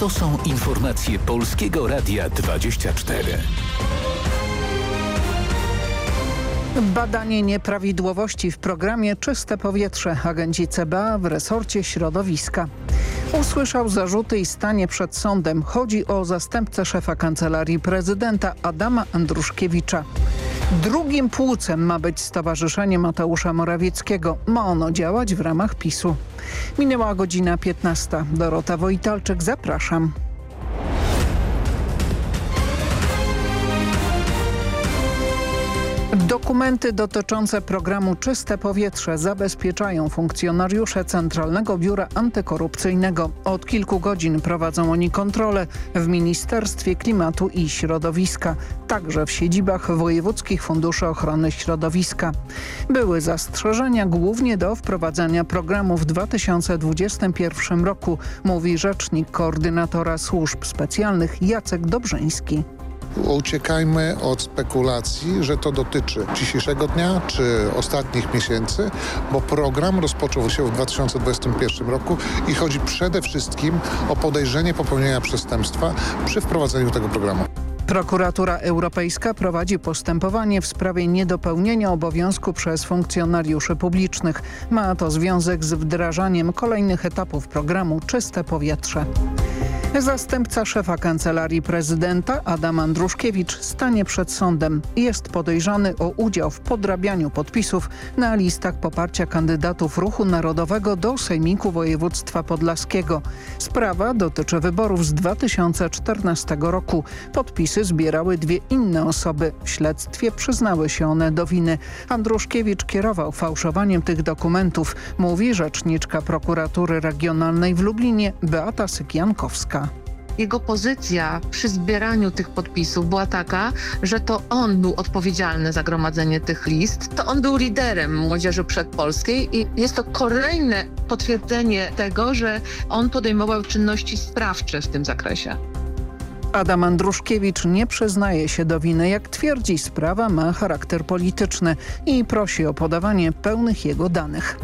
To są informacje Polskiego Radia 24. Badanie nieprawidłowości w programie Czyste Powietrze Agencji CBA w resorcie środowiska. Usłyszał zarzuty i stanie przed sądem. Chodzi o zastępcę szefa Kancelarii Prezydenta Adama Andruszkiewicza. Drugim płucem ma być Stowarzyszenie Mateusza Morawieckiego. Ma ono działać w ramach PiSu. Minęła godzina 15. Dorota Wojtalczyk, zapraszam. Dokumenty dotyczące programu Czyste Powietrze zabezpieczają funkcjonariusze Centralnego Biura Antykorupcyjnego. Od kilku godzin prowadzą oni kontrolę w Ministerstwie Klimatu i Środowiska, także w siedzibach Wojewódzkich Funduszy Ochrony Środowiska. Były zastrzeżenia głównie do wprowadzania programu w 2021 roku, mówi rzecznik koordynatora służb specjalnych Jacek Dobrzyński. Uciekajmy od spekulacji, że to dotyczy dzisiejszego dnia czy ostatnich miesięcy, bo program rozpoczął się w 2021 roku i chodzi przede wszystkim o podejrzenie popełnienia przestępstwa przy wprowadzeniu tego programu. Prokuratura Europejska prowadzi postępowanie w sprawie niedopełnienia obowiązku przez funkcjonariuszy publicznych. Ma to związek z wdrażaniem kolejnych etapów programu Czyste Powietrze. Zastępca szefa Kancelarii Prezydenta Adam Andruszkiewicz stanie przed sądem. Jest podejrzany o udział w podrabianiu podpisów na listach poparcia kandydatów Ruchu Narodowego do Sejmiku Województwa Podlaskiego. Sprawa dotyczy wyborów z 2014 roku. Podpisy zbierały dwie inne osoby. W śledztwie przyznały się one do winy. Andruszkiewicz kierował fałszowaniem tych dokumentów, mówi rzeczniczka prokuratury regionalnej w Lublinie Beata Sykiankowska. Jego pozycja przy zbieraniu tych podpisów była taka, że to on był odpowiedzialny za gromadzenie tych list. To on był liderem Młodzieży Przedpolskiej i jest to kolejne potwierdzenie tego, że on podejmował czynności sprawcze w tym zakresie. Adam Andruszkiewicz nie przyznaje się do winy. Jak twierdzi, sprawa ma charakter polityczny i prosi o podawanie pełnych jego danych.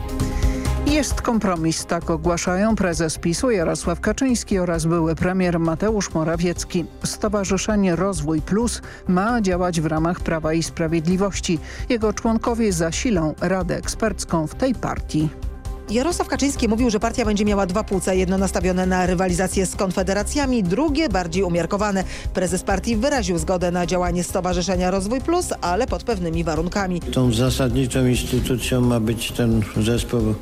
Jest kompromis, tak ogłaszają prezes PiSu Jarosław Kaczyński oraz były premier Mateusz Morawiecki. Stowarzyszenie Rozwój Plus ma działać w ramach Prawa i Sprawiedliwości. Jego członkowie zasilą Radę Ekspercką w tej partii. Jarosław Kaczyński mówił, że partia będzie miała dwa płuca, jedno nastawione na rywalizację z konfederacjami, drugie bardziej umiarkowane. Prezes partii wyraził zgodę na działanie Stowarzyszenia Rozwój Plus, ale pod pewnymi warunkami. Tą zasadniczą instytucją ma być ten zespół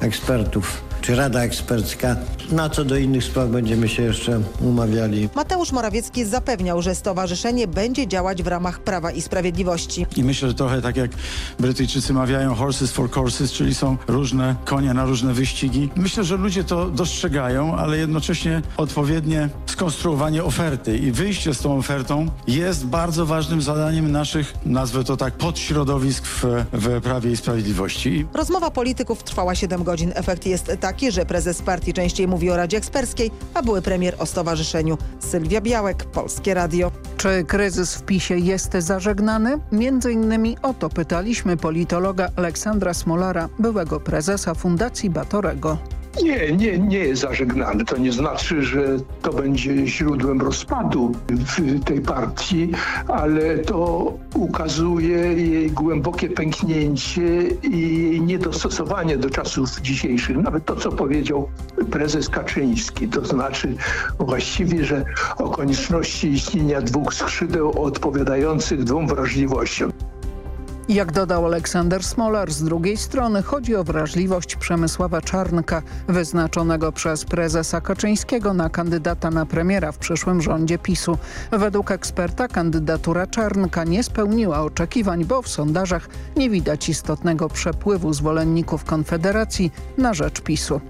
ekspertów czy Rada Ekspercka. Na co do innych spraw będziemy się jeszcze umawiali. Mateusz Morawiecki zapewniał, że stowarzyszenie będzie działać w ramach Prawa i Sprawiedliwości. I myślę, że trochę tak jak Brytyjczycy mawiają horses for courses, czyli są różne konie na różne wyścigi. Myślę, że ludzie to dostrzegają, ale jednocześnie odpowiednie skonstruowanie oferty i wyjście z tą ofertą jest bardzo ważnym zadaniem naszych, nazwę to tak, podśrodowisk w, w Prawie i Sprawiedliwości. Rozmowa polityków trwała 7 godzin. Efekt jest taki, że prezes partii częściej mówi o Radzie Eksperckiej, a były premier o stowarzyszeniu. Sylwia Białek, Polskie Radio. Czy kryzys w PiSie jest zażegnany? Między innymi o to pytaliśmy politologa Aleksandra Smolara, byłego prezesa Fundacji Batorego. Nie, nie, nie jest zażegnany. To nie znaczy, że to będzie źródłem rozpadu w tej partii, ale to ukazuje jej głębokie pęknięcie i jej niedostosowanie do czasów dzisiejszych. Nawet to, co powiedział prezes Kaczyński, to znaczy właściwie, że o konieczności istnienia dwóch skrzydeł odpowiadających dwóm wrażliwościom. Jak dodał Aleksander Smolar, z drugiej strony chodzi o wrażliwość Przemysława Czarnka, wyznaczonego przez prezesa Kaczyńskiego na kandydata na premiera w przyszłym rządzie PiSu. Według eksperta kandydatura Czarnka nie spełniła oczekiwań, bo w sondażach nie widać istotnego przepływu zwolenników Konfederacji na rzecz PiSu.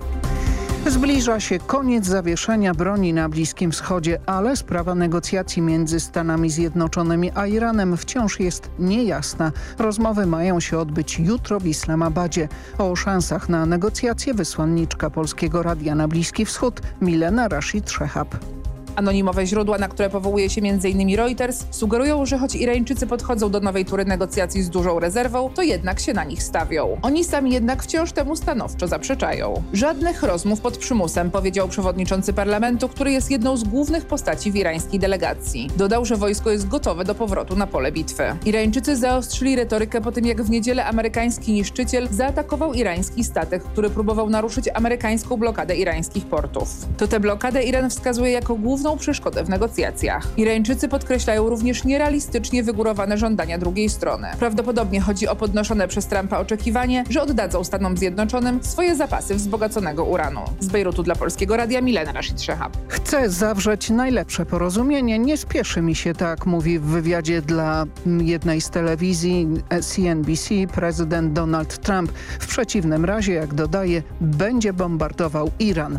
Zbliża się koniec zawieszenia broni na Bliskim Wschodzie, ale sprawa negocjacji między Stanami Zjednoczonymi a Iranem wciąż jest niejasna. Rozmowy mają się odbyć jutro w Islamabadzie. O szansach na negocjacje wysłanniczka Polskiego Radia na Bliski Wschód Milena Rashid Szehab. Anonimowe źródła, na które powołuje się m.in. Reuters, sugerują, że choć Irańczycy podchodzą do nowej tury negocjacji z dużą rezerwą, to jednak się na nich stawią. Oni sami jednak wciąż temu stanowczo zaprzeczają. Żadnych rozmów pod przymusem, powiedział przewodniczący parlamentu, który jest jedną z głównych postaci w irańskiej delegacji. Dodał, że wojsko jest gotowe do powrotu na pole bitwy. Irańczycy zaostrzyli retorykę po tym, jak w niedzielę amerykański niszczyciel zaatakował irański statek, który próbował naruszyć amerykańską blokadę irańskich portów. To tę blokadę Iran wskazuje jako główną przeszkodę w negocjacjach. Irańczycy podkreślają również nierealistycznie wygórowane żądania drugiej strony. Prawdopodobnie chodzi o podnoszone przez Trumpa oczekiwanie, że oddadzą Stanom Zjednoczonym swoje zapasy wzbogaconego uranu. Z Bejrutu dla Polskiego Radia Milena Rashid Shehab. Chce zawrzeć najlepsze porozumienie. Nie spieszy mi się tak, mówi w wywiadzie dla jednej z telewizji CNBC prezydent Donald Trump. W przeciwnym razie, jak dodaje, będzie bombardował Iran.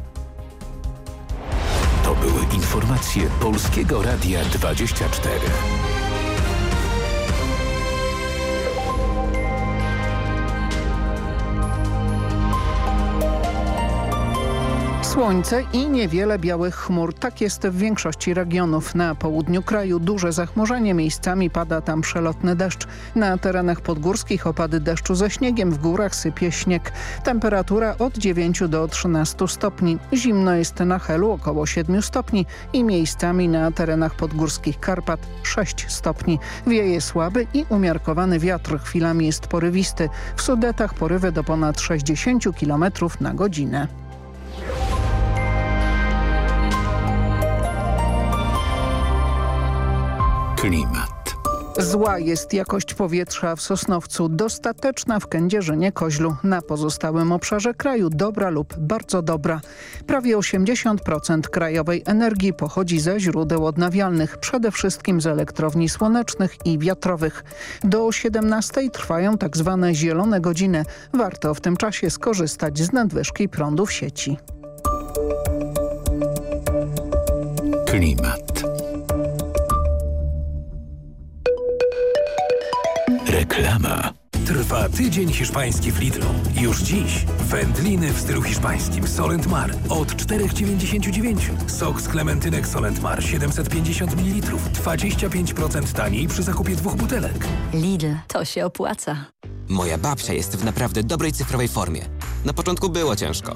Informacje Polskiego Radia 24. Słońce i niewiele białych chmur. Tak jest w większości regionów. Na południu kraju duże zachmurzenie. Miejscami pada tam przelotny deszcz. Na terenach podgórskich opady deszczu ze śniegiem. W górach sypie śnieg. Temperatura od 9 do 13 stopni. Zimno jest na Helu około 7 stopni i miejscami na terenach podgórskich Karpat 6 stopni. Wieje słaby i umiarkowany wiatr. Chwilami jest porywisty. W Sudetach porywy do ponad 60 km na godzinę. Klimat. Zła jest jakość powietrza w Sosnowcu, dostateczna w Kędzierzynie Koźlu. Na pozostałym obszarze kraju dobra lub bardzo dobra. Prawie 80% krajowej energii pochodzi ze źródeł odnawialnych, przede wszystkim z elektrowni słonecznych i wiatrowych. Do 17 trwają tak zwane zielone godziny. Warto w tym czasie skorzystać z nadwyżki prądu w sieci. Klimat. Reklama. Trwa tydzień hiszpański w Lidlu. Już dziś wędliny w stylu hiszpańskim Solent Mar od 4,99. Sok z klementynek Solent Mar 750 ml. 25% taniej przy zakupie dwóch butelek. Lidl, to się opłaca. Moja babcia jest w naprawdę dobrej cyfrowej formie. Na początku było ciężko,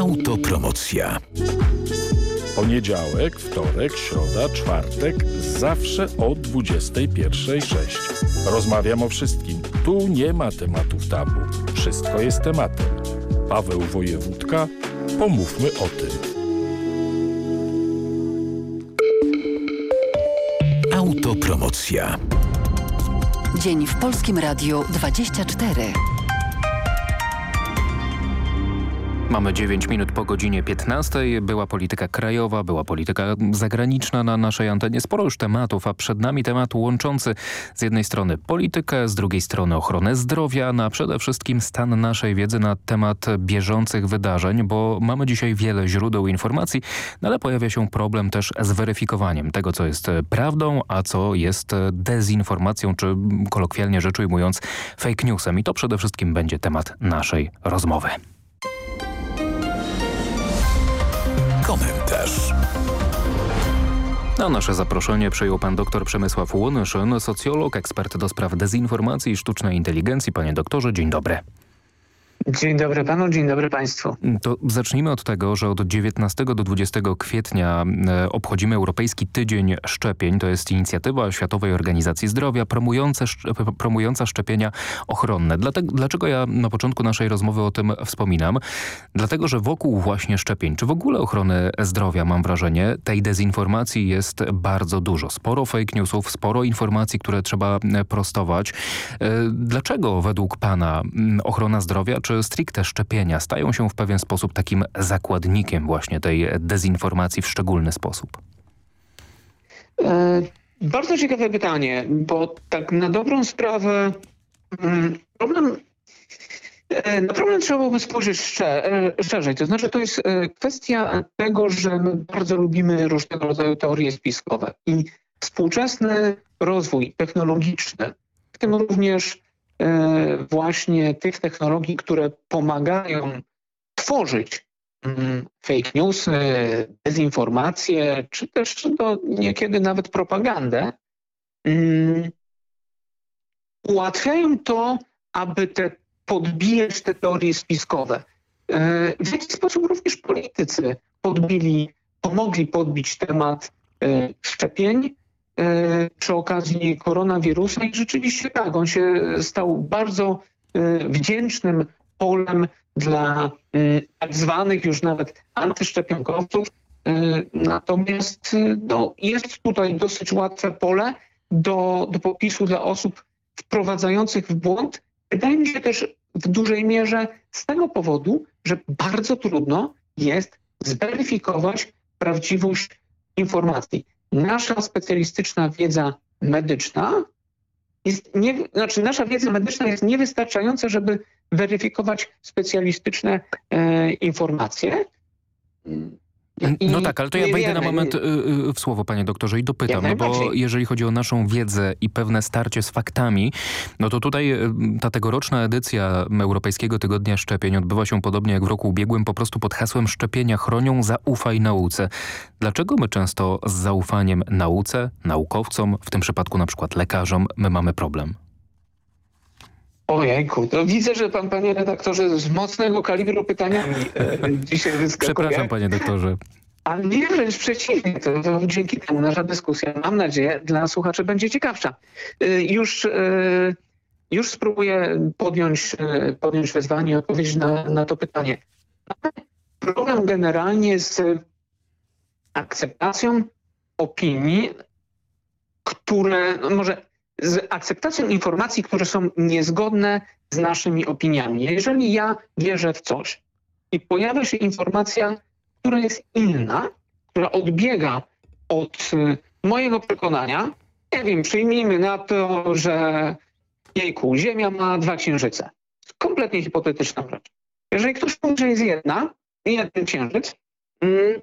Autopromocja. Poniedziałek, wtorek, środa, czwartek, zawsze o 21.06. Rozmawiam o wszystkim. Tu nie ma tematów tabu. Wszystko jest tematem. Paweł Wojewódka, pomówmy o tym. Autopromocja. Dzień w Polskim Radiu 24. Mamy 9 minut po godzinie 15. Była polityka krajowa, była polityka zagraniczna na naszej antenie. Sporo już tematów, a przed nami temat łączący z jednej strony politykę, z drugiej strony ochronę zdrowia, no a przede wszystkim stan naszej wiedzy na temat bieżących wydarzeń, bo mamy dzisiaj wiele źródeł informacji, no ale pojawia się problem też z weryfikowaniem tego, co jest prawdą, a co jest dezinformacją, czy kolokwialnie rzecz ujmując fake newsem. I to przede wszystkim będzie temat naszej rozmowy. Komentarz. Na nasze zaproszenie przyjął pan dr Przemysław Łonyszyn, socjolog, ekspert do spraw dezinformacji i sztucznej inteligencji. Panie doktorze, dzień dobry. Dzień dobry panu, dzień dobry państwu. To zacznijmy od tego, że od 19 do 20 kwietnia e, obchodzimy Europejski Tydzień Szczepień. To jest inicjatywa Światowej Organizacji Zdrowia promująca, promująca szczepienia ochronne. Dlatego, dlaczego ja na początku naszej rozmowy o tym wspominam? Dlatego, że wokół właśnie szczepień, czy w ogóle ochrony zdrowia mam wrażenie, tej dezinformacji jest bardzo dużo. Sporo fake newsów, sporo informacji, które trzeba e, prostować. E, dlaczego według pana ochrona zdrowia czy stricte szczepienia stają się w pewien sposób takim zakładnikiem właśnie tej dezinformacji w szczególny sposób? E, bardzo ciekawe pytanie, bo tak na dobrą sprawę mm, problem e, na problem trzeba byłoby spojrzeć szczer e, szerzej. To znaczy to jest kwestia tego, że my bardzo lubimy różnego rodzaju teorie spiskowe i współczesny rozwój technologiczny, w tym również właśnie tych technologii, które pomagają tworzyć mm, fake newsy, dezinformacje, czy też no, niekiedy nawet propagandę, mm, ułatwiają to, aby te, podbijać te teorie spiskowe. E, w jaki sposób również politycy podbili, pomogli podbić temat e, szczepień, E, przy okazji koronawirusa i rzeczywiście tak, on się stał bardzo e, wdzięcznym polem dla e, tak zwanych już nawet antyszczepionkowców. Natomiast no, jest tutaj dosyć łatwe pole do, do popisu dla osób wprowadzających w błąd. Wydaje mi się też w dużej mierze z tego powodu, że bardzo trudno jest zweryfikować prawdziwość informacji nasza specjalistyczna wiedza medyczna jest nie, znaczy nasza wiedza medyczna jest niewystarczająca, żeby weryfikować specjalistyczne e, informacje. No tak, ale to ja wejdę na moment y, y, w słowo, panie doktorze, i dopytam, no bo jeżeli chodzi o naszą wiedzę i pewne starcie z faktami, no to tutaj y, ta tegoroczna edycja Europejskiego Tygodnia Szczepień odbywa się podobnie jak w roku ubiegłym, po prostu pod hasłem szczepienia chronią, zaufaj nauce. Dlaczego my często z zaufaniem nauce, naukowcom, w tym przypadku na przykład lekarzom, my mamy problem? Ojejku, to widzę, że pan, panie redaktorze, z mocnego kalibru pytaniami e, dzisiaj wyskakuje. Przepraszam, panie doktorze. Ale nie, wręcz przeciwnie. To, to, dzięki temu nasza dyskusja, mam nadzieję, dla słuchaczy będzie ciekawsza. E, już, e, już spróbuję podjąć, podjąć wyzwanie i odpowiedzieć na, na to pytanie. Problem generalnie z akceptacją opinii, które, no może z akceptacją informacji, które są niezgodne z naszymi opiniami. Jeżeli ja wierzę w coś i pojawia się informacja, która jest inna, która odbiega od y, mojego przekonania, nie wiem, przyjmijmy na to, że jejku, Ziemia ma dwa księżyce. Kompletnie hipotetyczna rzecz. Jeżeli ktoś mówi, że jest jedna, jeden księżyc, mm,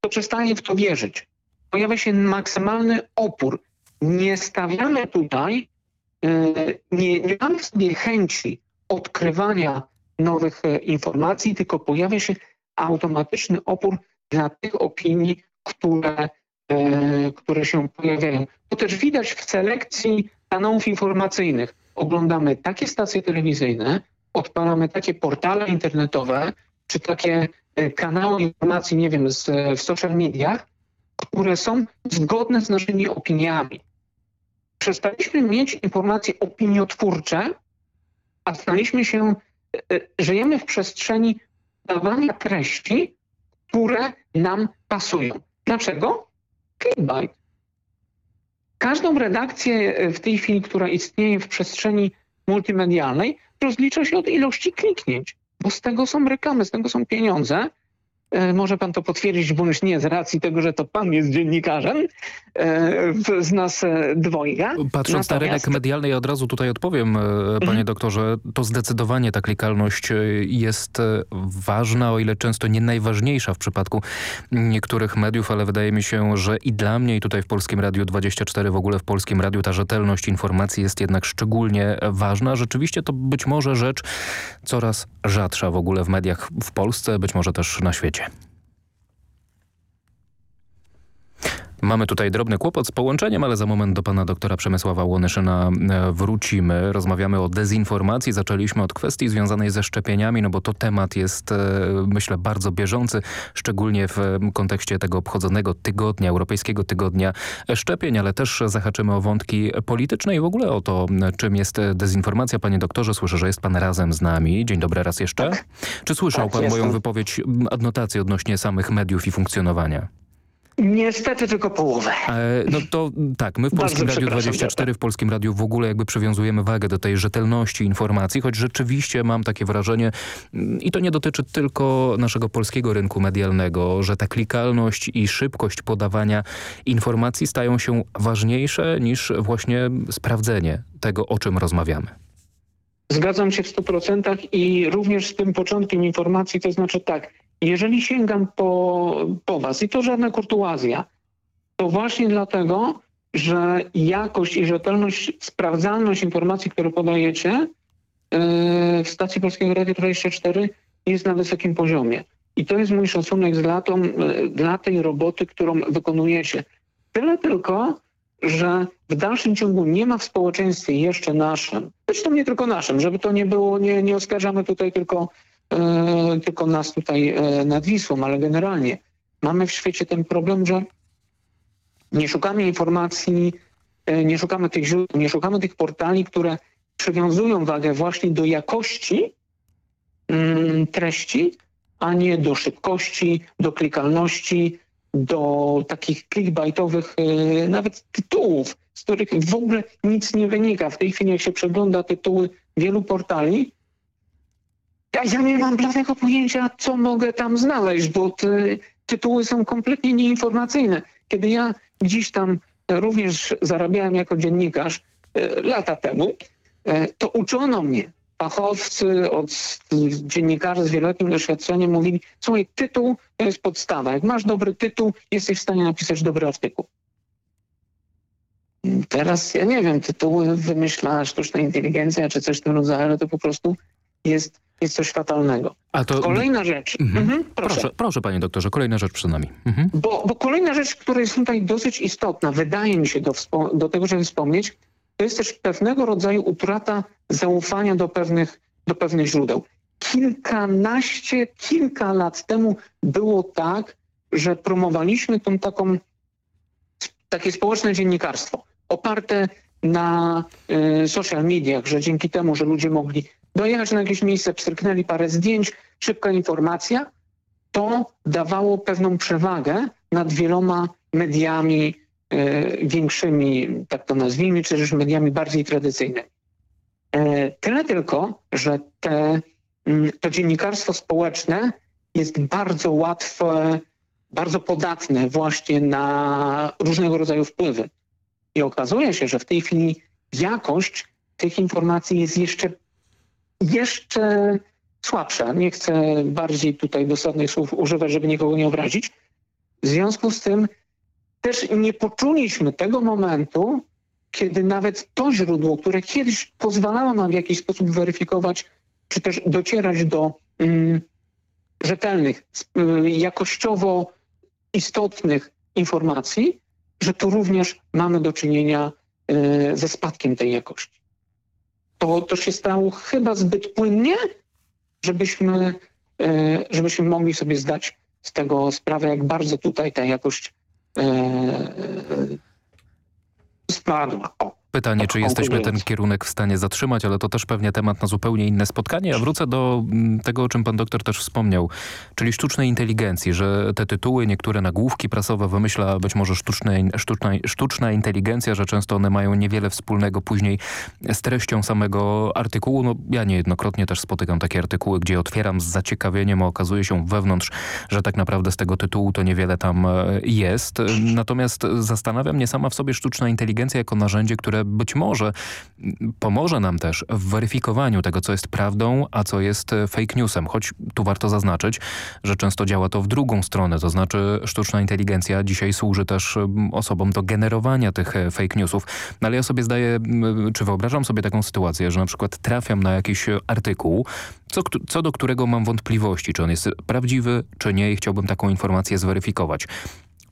to przestanie w to wierzyć. Pojawia się maksymalny opór nie stawiamy tutaj, e, nie, nie mamy sobie chęci odkrywania nowych e, informacji, tylko pojawia się automatyczny opór dla tych opinii, które, e, które się pojawiają. To też widać w selekcji kanałów informacyjnych. Oglądamy takie stacje telewizyjne, odpalamy takie portale internetowe, czy takie kanały informacji, nie wiem, z, w social mediach, które są zgodne z naszymi opiniami przestaliśmy mieć informacje opiniotwórcze, a staliśmy się, e, e, żyjemy w przestrzeni dawania treści, które nam pasują. Dlaczego? Clickbait. Każdą redakcję e, w tej chwili, która istnieje w przestrzeni multimedialnej, rozlicza się od ilości kliknięć, bo z tego są reklamy, z tego są pieniądze może pan to potwierdzić bądź nie z racji tego, że to pan jest dziennikarzem e, z nas e, dwojga. Patrząc Natomiast... na rynek medialny, ja od razu tutaj odpowiem, panie mhm. doktorze, to zdecydowanie ta klikalność jest ważna, o ile często nie najważniejsza w przypadku niektórych mediów, ale wydaje mi się, że i dla mnie i tutaj w Polskim Radiu 24, w ogóle w Polskim Radiu ta rzetelność informacji jest jednak szczególnie ważna. Rzeczywiście to być może rzecz coraz rzadsza w ogóle w mediach w Polsce, być może też na świecie. Mamy tutaj drobny kłopot z połączeniem, ale za moment do pana doktora Przemysława Łonyszyna e, wrócimy. Rozmawiamy o dezinformacji. Zaczęliśmy od kwestii związanej ze szczepieniami, no bo to temat jest, e, myślę, bardzo bieżący, szczególnie w kontekście tego obchodzonego tygodnia, Europejskiego Tygodnia Szczepień, ale też zahaczymy o wątki polityczne i w ogóle o to, czym jest dezinformacja. Panie doktorze, słyszę, że jest pan razem z nami. Dzień dobry raz jeszcze. Tak. Czy słyszał Tak, pan jestem. moją wypowiedź, adnotację odnośnie samych mediów i funkcjonowania? Niestety tylko połowę. E, No to tak, my w Bardzo Polskim Radiu przepraszam, 24, w Polskim Radiu w ogóle jakby przywiązujemy wagę do tej rzetelności informacji, choć rzeczywiście mam takie wrażenie mm, i to nie dotyczy tylko naszego polskiego rynku medialnego, że ta klikalność i szybkość podawania informacji stają się ważniejsze niż właśnie sprawdzenie tego, o czym rozmawiamy. Zgadzam się w 100% i również z tym początkiem informacji, to znaczy tak, jeżeli sięgam po, po was i to żadna kurtuazja, to właśnie dlatego, że jakość i rzetelność, sprawdzalność informacji, które podajecie yy, w stacji Polskiego Radia 24 jest na wysokim poziomie. I to jest mój szacunek latą, yy, dla tej roboty, którą wykonujecie. Tyle tylko, że w dalszym ciągu nie ma w społeczeństwie jeszcze naszym, zresztą nie tylko naszym, żeby to nie było, nie, nie oskarżamy tutaj tylko, e, tylko nas tutaj e, nad Wisłą, ale generalnie mamy w świecie ten problem, że nie szukamy informacji, e, nie szukamy tych źródeł, nie szukamy tych portali, które przywiązują wagę właśnie do jakości mm, treści, a nie do szybkości, do klikalności, do takich clickbaitowych e, nawet tytułów, z których w ogóle nic nie wynika. W tej chwili jak się przegląda tytuły wielu portali, ja, ja nie mam bladego pojęcia, co mogę tam znaleźć, bo te tytuły są kompletnie nieinformacyjne. Kiedy ja gdzieś tam również zarabiałem jako dziennikarz e, lata temu, e, to uczono mnie, fachowcy od dziennikarzy z wieloletnim doświadczeniem mówili, słuchaj, tytuł to jest podstawa. Jak masz dobry tytuł, jesteś w stanie napisać dobry artykuł. Teraz ja nie wiem, tytuły wymyśla sztuczna inteligencja czy coś w tym rodzaju, ale to po prostu jest, jest coś fatalnego. To... Kolejna rzecz. Mhm. Mhm, proszę. Proszę, proszę panie doktorze, kolejna rzecz przed nami. Mhm. Bo, bo kolejna rzecz, która jest tutaj dosyć istotna, wydaje mi się do, do tego, żeby wspomnieć, to jest też pewnego rodzaju utrata zaufania do pewnych, do pewnych źródeł. Kilkanaście, kilka lat temu było tak, że promowaliśmy tą taką, takie społeczne dziennikarstwo oparte na y, social mediach, że dzięki temu, że ludzie mogli dojechać na jakieś miejsce, pstryknęli parę zdjęć, szybka informacja, to dawało pewną przewagę nad wieloma mediami e, większymi, tak to nazwijmy, czy też mediami bardziej tradycyjnymi. E, tyle tylko, że te, mm, to dziennikarstwo społeczne jest bardzo łatwe, bardzo podatne właśnie na różnego rodzaju wpływy. I okazuje się, że w tej chwili jakość tych informacji jest jeszcze, jeszcze słabsza. Nie chcę bardziej tutaj dosadnych słów używać, żeby nikogo nie obrazić. W związku z tym też nie poczuliśmy tego momentu, kiedy nawet to źródło, które kiedyś pozwalało nam w jakiś sposób weryfikować, czy też docierać do mm, rzetelnych, y, jakościowo istotnych informacji, że tu również mamy do czynienia y, ze spadkiem tej jakości. To, to się stało chyba zbyt płynnie, żebyśmy, e, żebyśmy mogli sobie zdać z tego sprawę, jak bardzo tutaj ta jakość e, spadła. O. Pytanie, czy jesteśmy ten kierunek w stanie zatrzymać, ale to też pewnie temat na zupełnie inne spotkanie. Ja wrócę do mm, tego, o czym pan doktor też wspomniał, czyli sztucznej inteligencji, że te tytuły, niektóre nagłówki prasowe wymyśla być może sztuczna, sztuczna, sztuczna inteligencja, że często one mają niewiele wspólnego później z treścią samego artykułu. No, ja niejednokrotnie też spotykam takie artykuły, gdzie otwieram z zaciekawieniem, a okazuje się wewnątrz, że tak naprawdę z tego tytułu to niewiele tam e, jest. Natomiast zastanawia mnie sama w sobie sztuczna inteligencja jako narzędzie, które być może pomoże nam też w weryfikowaniu tego, co jest prawdą, a co jest fake newsem. Choć tu warto zaznaczyć, że często działa to w drugą stronę. To znaczy sztuczna inteligencja dzisiaj służy też osobom do generowania tych fake newsów. No ale ja sobie zdaję, czy wyobrażam sobie taką sytuację, że na przykład trafiam na jakiś artykuł, co, co do którego mam wątpliwości, czy on jest prawdziwy, czy nie i chciałbym taką informację zweryfikować.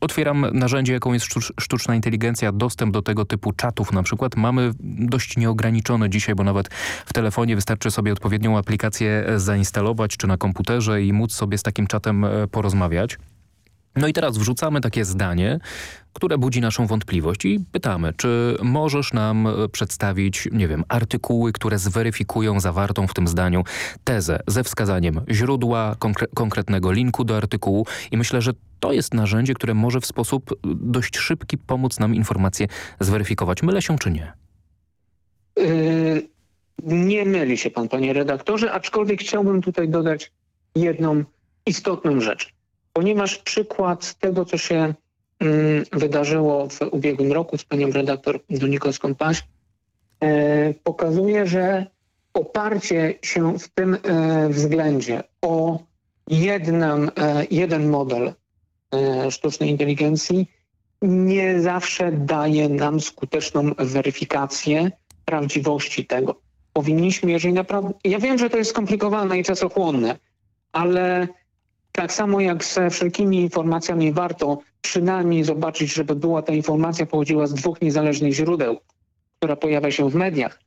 Otwieram narzędzie, jaką jest sztuczna inteligencja, dostęp do tego typu czatów na przykład, mamy dość nieograniczony dzisiaj, bo nawet w telefonie wystarczy sobie odpowiednią aplikację zainstalować, czy na komputerze i móc sobie z takim czatem e, porozmawiać. No i teraz wrzucamy takie zdanie, które budzi naszą wątpliwość i pytamy, czy możesz nam e, przedstawić, nie wiem, artykuły, które zweryfikują zawartą w tym zdaniu tezę ze wskazaniem źródła, konkre konkretnego linku do artykułu i myślę, że to jest narzędzie, które może w sposób e, dość szybki pomóc nam informację zweryfikować. Mylę się czy nie? Yy, nie myli się pan, panie redaktorze, aczkolwiek chciałbym tutaj dodać jedną istotną rzecz ponieważ przykład tego, co się mm, wydarzyło w ubiegłym roku z panią redaktor Doniką Skąpaś, e, pokazuje, że oparcie się w tym e, względzie o jednym, e, jeden model sztucznej inteligencji nie zawsze daje nam skuteczną weryfikację prawdziwości tego. Powinniśmy, jeżeli naprawdę... Ja wiem, że to jest skomplikowane i czasochłonne, ale tak samo jak ze wszelkimi informacjami warto przynajmniej zobaczyć, żeby była ta informacja pochodziła z dwóch niezależnych źródeł, która pojawia się w mediach.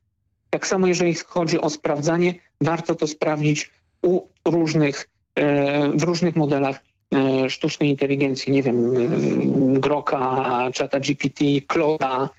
Tak samo jeżeli chodzi o sprawdzanie, warto to sprawdzić u różnych, e, w różnych modelach e, sztucznej inteligencji, nie wiem, e, Groka, Chata GPT, Cloda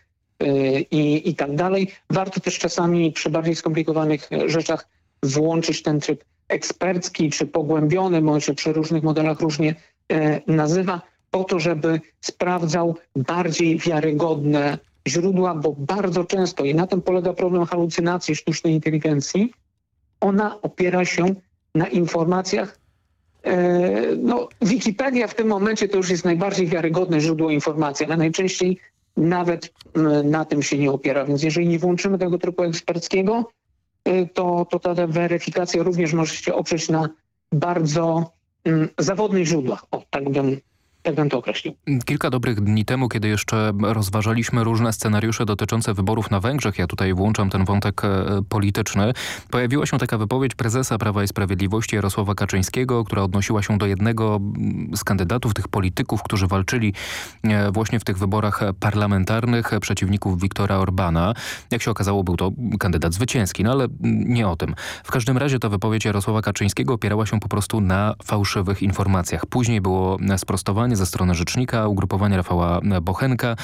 i, i tak dalej. Warto też czasami przy bardziej skomplikowanych rzeczach włączyć ten tryb ekspercki czy pogłębiony, bądź się przy różnych modelach różnie e, nazywa, po to, żeby sprawdzał bardziej wiarygodne źródła, bo bardzo często, i na tym polega problem halucynacji sztucznej inteligencji, ona opiera się na informacjach e, no, Wikipedia w tym momencie to już jest najbardziej wiarygodne źródło informacji, ale najczęściej nawet na tym się nie opiera. Więc jeżeli nie włączymy tego trybu eksperckiego, to, to ta weryfikacja również może się oprzeć na bardzo mm, zawodnych źródłach. O, tak bym tak bym to określił. Kilka dobrych dni temu, kiedy jeszcze rozważaliśmy różne scenariusze dotyczące wyborów na Węgrzech, ja tutaj włączam ten wątek e, polityczny, pojawiła się taka wypowiedź prezesa Prawa i Sprawiedliwości Jarosława Kaczyńskiego, która odnosiła się do jednego z kandydatów, tych polityków, którzy walczyli e, właśnie w tych wyborach parlamentarnych przeciwników Viktora Orbana. Jak się okazało, był to kandydat zwycięski, no ale nie o tym. W każdym razie ta wypowiedź Jarosława Kaczyńskiego opierała się po prostu na fałszywych informacjach. Później było sprostowanie ze strony rzecznika ugrupowania Rafała Bochenka,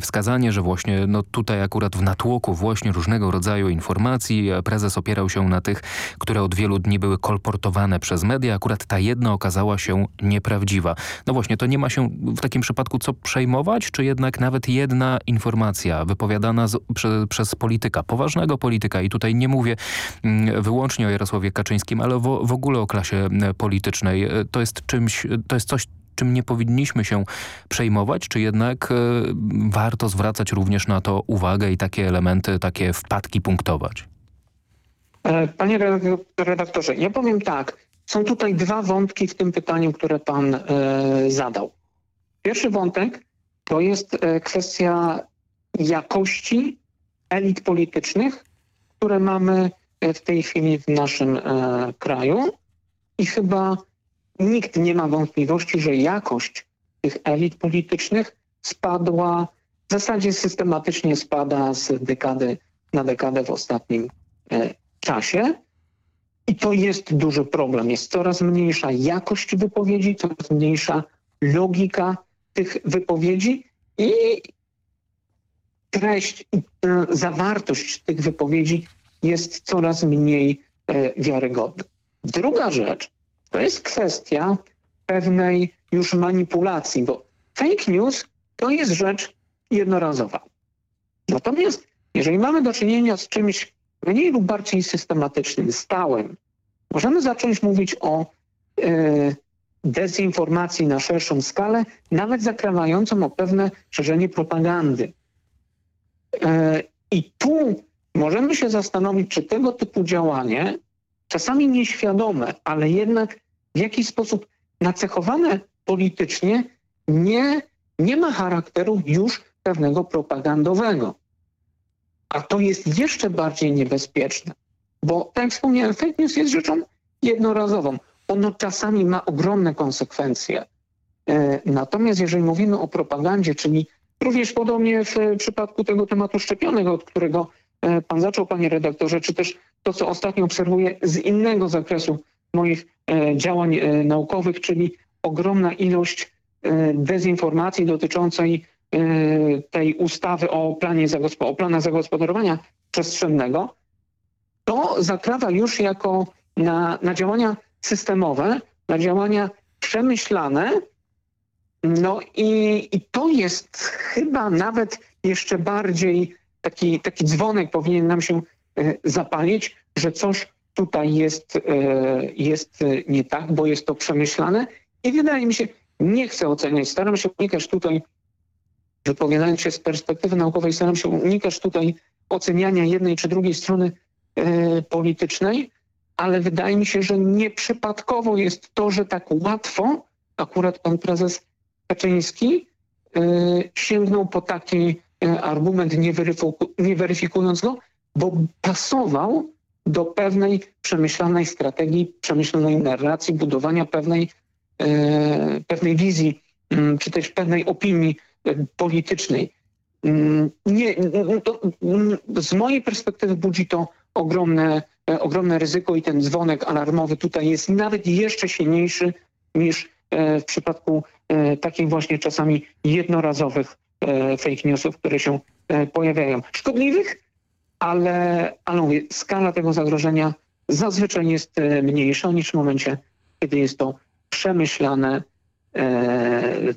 wskazanie, że właśnie no tutaj akurat w natłoku właśnie różnego rodzaju informacji prezes opierał się na tych, które od wielu dni były kolportowane przez media. Akurat ta jedna okazała się nieprawdziwa. No właśnie, to nie ma się w takim przypadku co przejmować, czy jednak nawet jedna informacja wypowiadana z, prze, przez polityka, poważnego polityka i tutaj nie mówię mm, wyłącznie o Jarosławie Kaczyńskim, ale w, w ogóle o klasie politycznej. To jest czymś, to jest coś, czym nie powinniśmy się przejmować, czy jednak e, warto zwracać również na to uwagę i takie elementy, takie wpadki punktować? E, panie redaktorze, ja powiem tak. Są tutaj dwa wątki w tym pytaniu, które pan e, zadał. Pierwszy wątek to jest kwestia jakości elit politycznych, które mamy w tej chwili w naszym kraju i chyba nikt nie ma wątpliwości, że jakość tych elit politycznych spadła, w zasadzie systematycznie spada z dekady na dekadę w ostatnim e, czasie. I to jest duży problem. Jest coraz mniejsza jakość wypowiedzi, coraz mniejsza logika tych wypowiedzi i treść, e, zawartość tych wypowiedzi jest coraz mniej e, wiarygodna. Druga rzecz to jest kwestia pewnej już manipulacji, bo fake news to jest rzecz jednorazowa. Natomiast jeżeli mamy do czynienia z czymś mniej lub bardziej systematycznym, stałym, możemy zacząć mówić o e, dezinformacji na szerszą skalę, nawet zakrawającą o pewne szerzenie propagandy. E, I tu możemy się zastanowić, czy tego typu działanie, czasami nieświadome, ale jednak w jakiś sposób nacechowane politycznie, nie, nie ma charakteru już pewnego propagandowego. A to jest jeszcze bardziej niebezpieczne, bo tak jak wspomniałem, fake news jest rzeczą jednorazową. Ono czasami ma ogromne konsekwencje Natomiast jeżeli mówimy o propagandzie, czyli również podobnie w przypadku tego tematu szczepionek, od którego pan zaczął, panie redaktorze, czy też to, co ostatnio obserwuję z innego zakresu moich działań naukowych, czyli ogromna ilość dezinformacji dotyczącej tej ustawy o, planie o planach zagospodarowania przestrzennego, to zakrawa już jako na, na działania systemowe, na działania przemyślane. No i, i to jest chyba nawet jeszcze bardziej taki, taki dzwonek powinien nam się zapalić, że coś tutaj jest, jest nie tak, bo jest to przemyślane i wydaje mi się, nie chcę oceniać, staram się unikać tutaj, wypowiadając się z perspektywy naukowej, staram się unikać tutaj oceniania jednej czy drugiej strony e, politycznej, ale wydaje mi się, że nieprzypadkowo jest to, że tak łatwo akurat pan prezes Kaczyński e, sięgnął po taki e, argument, nie weryfikując go, bo pasował do pewnej przemyślanej strategii, przemyślanej narracji, budowania pewnej, e, pewnej wizji, m, czy też pewnej opinii e, politycznej. Mm, Nie, to, mm, z mojej perspektywy budzi to ogromne, e, ogromne ryzyko i ten dzwonek alarmowy tutaj jest nawet jeszcze silniejszy niż w przypadku takich właśnie czasami jednorazowych fake newsów, które się pojawiają. Szkodliwych, ale, ale mówię, skala tego zagrożenia zazwyczaj jest e, mniejsza niż w momencie, kiedy jest to przemyślane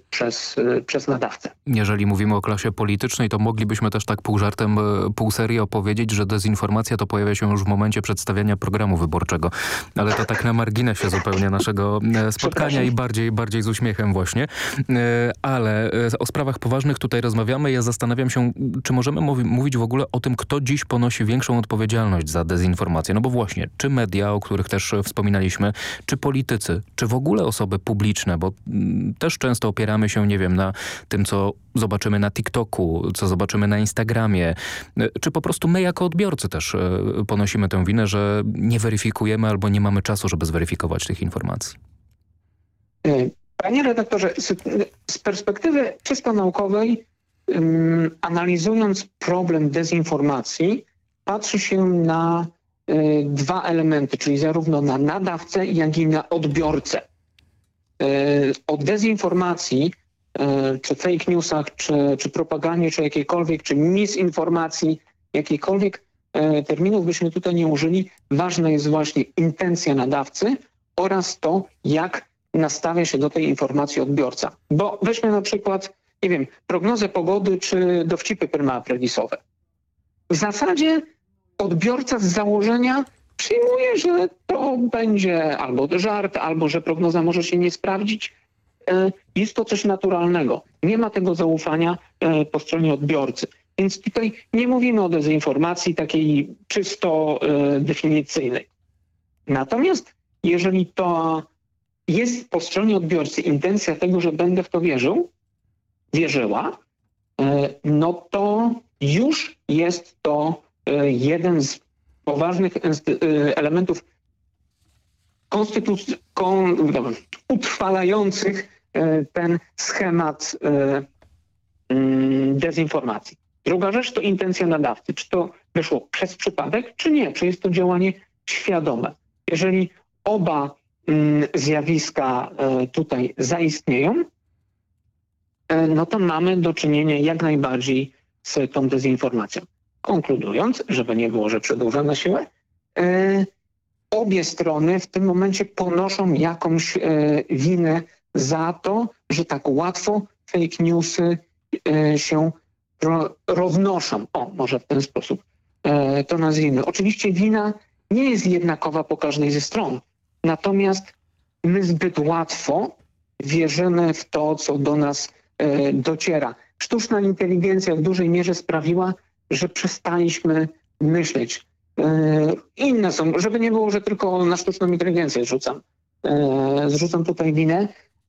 przez, e, przez nadawcę. Jeżeli mówimy o klasie politycznej, to moglibyśmy też tak pół żartem, e, pół serio powiedzieć, że dezinformacja to pojawia się już w momencie przedstawiania programu wyborczego. Ale to tak na marginesie zupełnie naszego e, spotkania i bardziej, bardziej z uśmiechem właśnie. Ale o sprawach poważnych tutaj rozmawiamy. Ja zastanawiam się, czy możemy mówi mówić w ogóle o tym, kto dziś ponosi większą odpowiedzialność za dezinformację. No bo właśnie, czy media, o których też wspominaliśmy, czy politycy, czy w ogóle osoby publiczne, bo też często opieramy się, nie wiem, na tym, co zobaczymy na TikToku, co zobaczymy na Instagramie, e, czy po prostu my jako odbiorcy też e, ponosimy tę winę, że nie weryfikujemy albo nie mamy czasu, żeby zweryfikować tych informacji. E, Panie redaktorze, z, perspektywy czysto naukowej, analizując problem dezinformacji, patrzy się na dwa elementy, czyli zarówno na nadawcę, jak i na odbiorcę. Y, o dezinformacji, y, czy fake newsach, czy, czy propagandzie, czy jakiejkolwiek, czy misinformacji, jakiejkolwiek y, terminów byśmy tutaj nie użyli, ważna jest właśnie intencja nadawcy oraz to, jak nastawia się do tej informacji odbiorca. Bo weźmy na przykład, nie wiem, prognozę pogody czy dowcipy permapredisowe. W zasadzie odbiorca z założenia przyjmuje, że to będzie albo żart, albo że prognoza może się nie sprawdzić. E, Jest to coś naturalnego. Nie ma tego zaufania e, po stronie odbiorcy. Więc tutaj nie mówimy o dezinformacji takiej czysto e, definicyjnej. Natomiast jeżeli to jest po stronie odbiorcy intencja tego, że będę w to wierzył, wierzyła, no to już jest to jeden z poważnych insty- e, elementów konstytuc- utrwalających e, ten schemat mm, dezinformacji. Druga rzecz to intencja nadawcy. Czy to wyszło przez przypadek, czy nie? Czy jest to działanie świadome? Jeżeli oba mm, zjawiska tutaj zaistnieją, no to mamy do czynienia jak najbardziej z tą dezinformacją. Konkludując, żeby nie było, że przedłużam na siłę, e, obie strony w tym momencie ponoszą jakąś e, winę za to, że tak łatwo fake newsy e, się ro, roznoszą. O, może w ten sposób to nazwijmy. Oczywiście wina nie jest jednakowa po każdej ze stron. Natomiast my zbyt łatwo wierzymy w to, co do nas dociera. Sztuczna inteligencja w dużej mierze sprawiła, że przestaliśmy myśleć. E, inne są, żeby nie było, że tylko na sztuczną inteligencję zrzucam, e, zrzucam tutaj winę,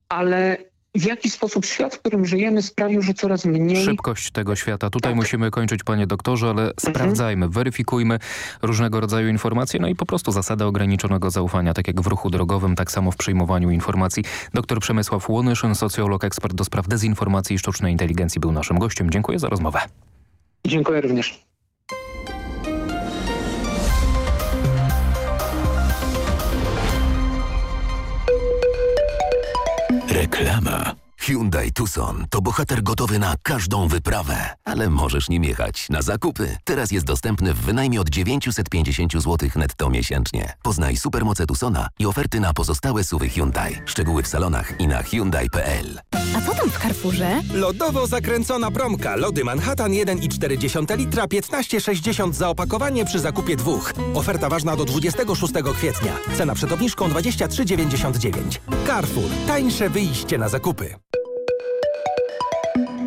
ale w jaki sposób świat, w którym żyjemy sprawił, że coraz mniej... Szybkość tego świata. Tutaj Tak. musimy kończyć, panie doktorze, ale sprawdzajmy, weryfikujmy różnego rodzaju informacje, no i po prostu zasada ograniczonego zaufania, tak jak w ruchu drogowym, tak samo w przyjmowaniu informacji. Dr Przemysław Łonyszyn, socjolog, ekspert do spraw dezinformacji i sztucznej inteligencji był naszym gościem. Dziękuję za rozmowę. Dziękuję również. Reklama. Hyundai Tucson to bohater gotowy na każdą wyprawę, ale możesz nim jechać na zakupy. Teraz jest dostępny w wynajmie od 950 zł netto miesięcznie. Poznaj supermoce Tucsona i oferty na pozostałe suwy Hyundai. Szczegóły w salonach i na Hyundai.pl. A co tam w Carrefourze? Lodowo zakręcona promka. Lody Manhattan 1,4 litra 15,60 za opakowanie przy zakupie dwóch. Oferta ważna do 26 kwietnia. Cena przed obniżką 23,99. Carrefour. Tańsze wyjście na zakupy.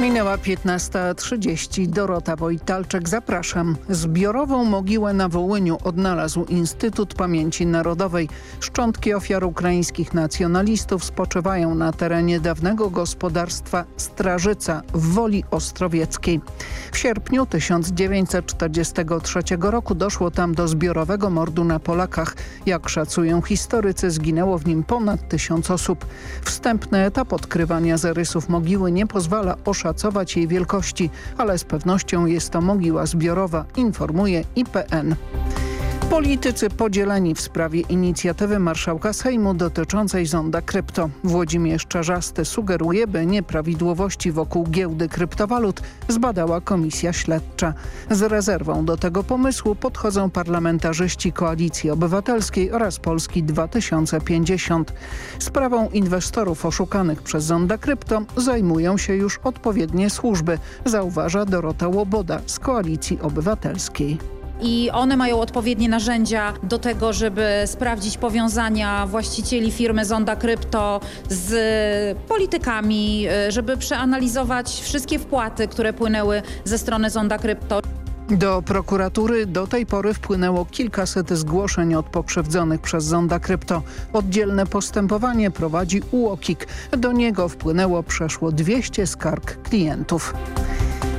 Minęła 15.30. Dorota Wojtalczek, zapraszam. Zbiorową mogiłę na Wołyniu odnalazł Instytut Pamięci Narodowej. Szczątki ofiar ukraińskich nacjonalistów spoczywają na terenie dawnego gospodarstwa Strażyca w Woli Ostrowieckiej. W sierpniu 1943 roku doszło tam do zbiorowego mordu na Polakach. Jak szacują historycy, zginęło w nim ponad tysiąc osób. Wstępny etap odkrywania zarysów mogiły nie pozwala oszacować jej wielkości, ale z pewnością jest to mogiła zbiorowa, informuje IPN. Politycy podzieleni w sprawie inicjatywy marszałka Sejmu dotyczącej zonda krypto. Włodzimierz Czarzasty sugeruje, by nieprawidłowości wokół giełdy kryptowalut zbadała komisja śledcza. Z rezerwą do tego pomysłu podchodzą parlamentarzyści Koalicji Obywatelskiej oraz Polski 2050. Sprawą inwestorów oszukanych przez zonda krypto zajmują się już odpowiednie służby, zauważa Dorota Łoboda z Koalicji Obywatelskiej i one mają odpowiednie narzędzia do tego, żeby sprawdzić powiązania właścicieli firmy Zonda Krypto z politykami, żeby przeanalizować wszystkie wpłaty, które płynęły ze strony Zonda Krypto. Do prokuratury do tej pory wpłynęło kilkaset zgłoszeń od pokrzywdzonych przez Zonda Krypto. Oddzielne postępowanie prowadzi UOKiK. Do niego wpłynęło przeszło 200 skarg klientów.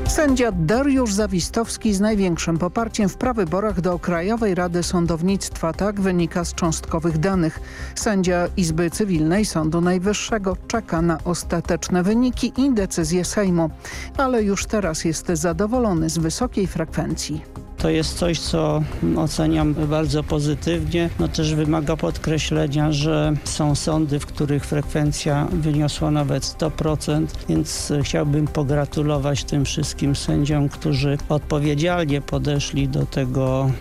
Sędzia Dariusz Zawistowski z największym poparciem w prawyborach do Krajowej Rady Sądownictwa. Tak wynika z cząstkowych danych. Sędzia Izby Cywilnej Sądu Najwyższego czeka na ostateczne wyniki i decyzje Sejmu. Ale już teraz jest zadowolony z wysokiej frekwencji. To jest coś, co oceniam bardzo pozytywnie. No też wymaga podkreślenia, że są sądy, w których frekwencja wyniosła nawet 100%, więc chciałbym pogratulować tym wszystkim sędziom, którzy odpowiedzialnie podeszli do tego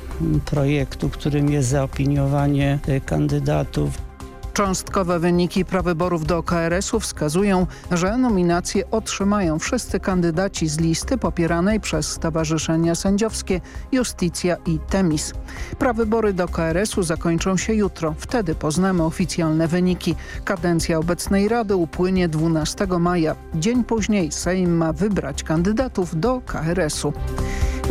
projektu, którym jest zaopiniowanie kandydatów. Cząstkowe wyniki prawyborów do KRS-u wskazują, że nominacje otrzymają wszyscy kandydaci z listy popieranej przez Stowarzyszenia Sędziowskie Justicja i Temis. Prawybory do KRS-u zakończą się jutro. Wtedy poznamy oficjalne wyniki. Kadencja obecnej Rady upłynie 12 maja. Dzień później Sejm ma wybrać kandydatów do KRS-u.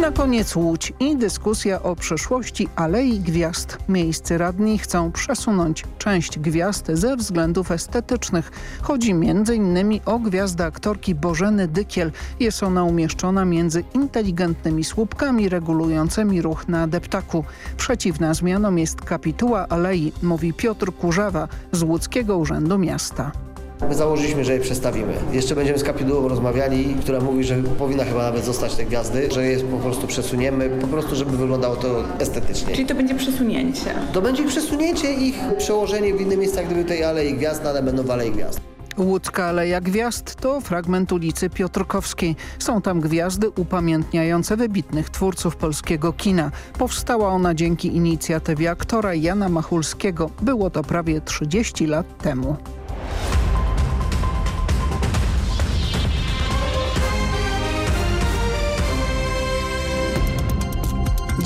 Na koniec Łódź i dyskusja o przyszłości Alei Gwiazd. Miejscy radni chcą przesunąć część gwiazd ze względów estetycznych. Chodzi m.in. o gwiazdę aktorki Bożeny Dykiel. Jest ona umieszczona między inteligentnymi słupkami regulującymi ruch na deptaku. Przeciwna zmianom jest kapituła alei, mówi Piotr Kurzawa z Łódzkiego Urzędu Miasta. My założyliśmy, że je przestawimy. Jeszcze będziemy z kapitułą rozmawiali, która mówi, że powinna chyba nawet zostać te gwiazdy, że je po prostu przesuniemy, po prostu żeby wyglądało to estetycznie. Czyli to będzie przesunięcie? To będzie przesunięcie ich, przełożenie w inne miejsca, gdyby tej Alei Gwiazd nadal będą w Alei Gwiazd. Łódzka Aleja Gwiazd to fragment ulicy Piotrkowskiej. Są tam gwiazdy upamiętniające wybitnych twórców polskiego kina. Powstała ona dzięki inicjatywie aktora Jana Machulskiego. Było to prawie 30 lat temu.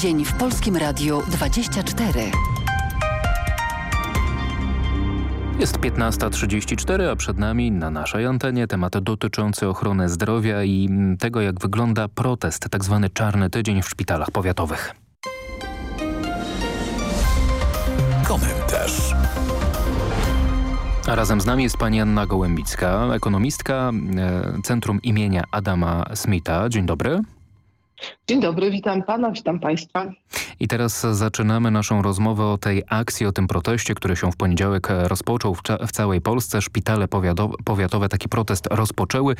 dzień w Polskim Radiu 24. Jest 15.34, a przed nami na naszej antenie temat dotyczący ochrony zdrowia i mm, tego, jak wygląda protest, tak tzw. czarny tydzień w szpitalach powiatowych. Komentarz. A razem z nami jest pani Anna Gołębicka, ekonomistka e, Centrum imienia Adama Smitha. Dzień dobry. Dzień dobry, witam pana, witam państwa. I teraz zaczynamy naszą rozmowę o tej akcji, o tym proteście, który się w poniedziałek rozpoczął w, w całej Polsce. Szpitale powiatowe, taki protest rozpoczęły.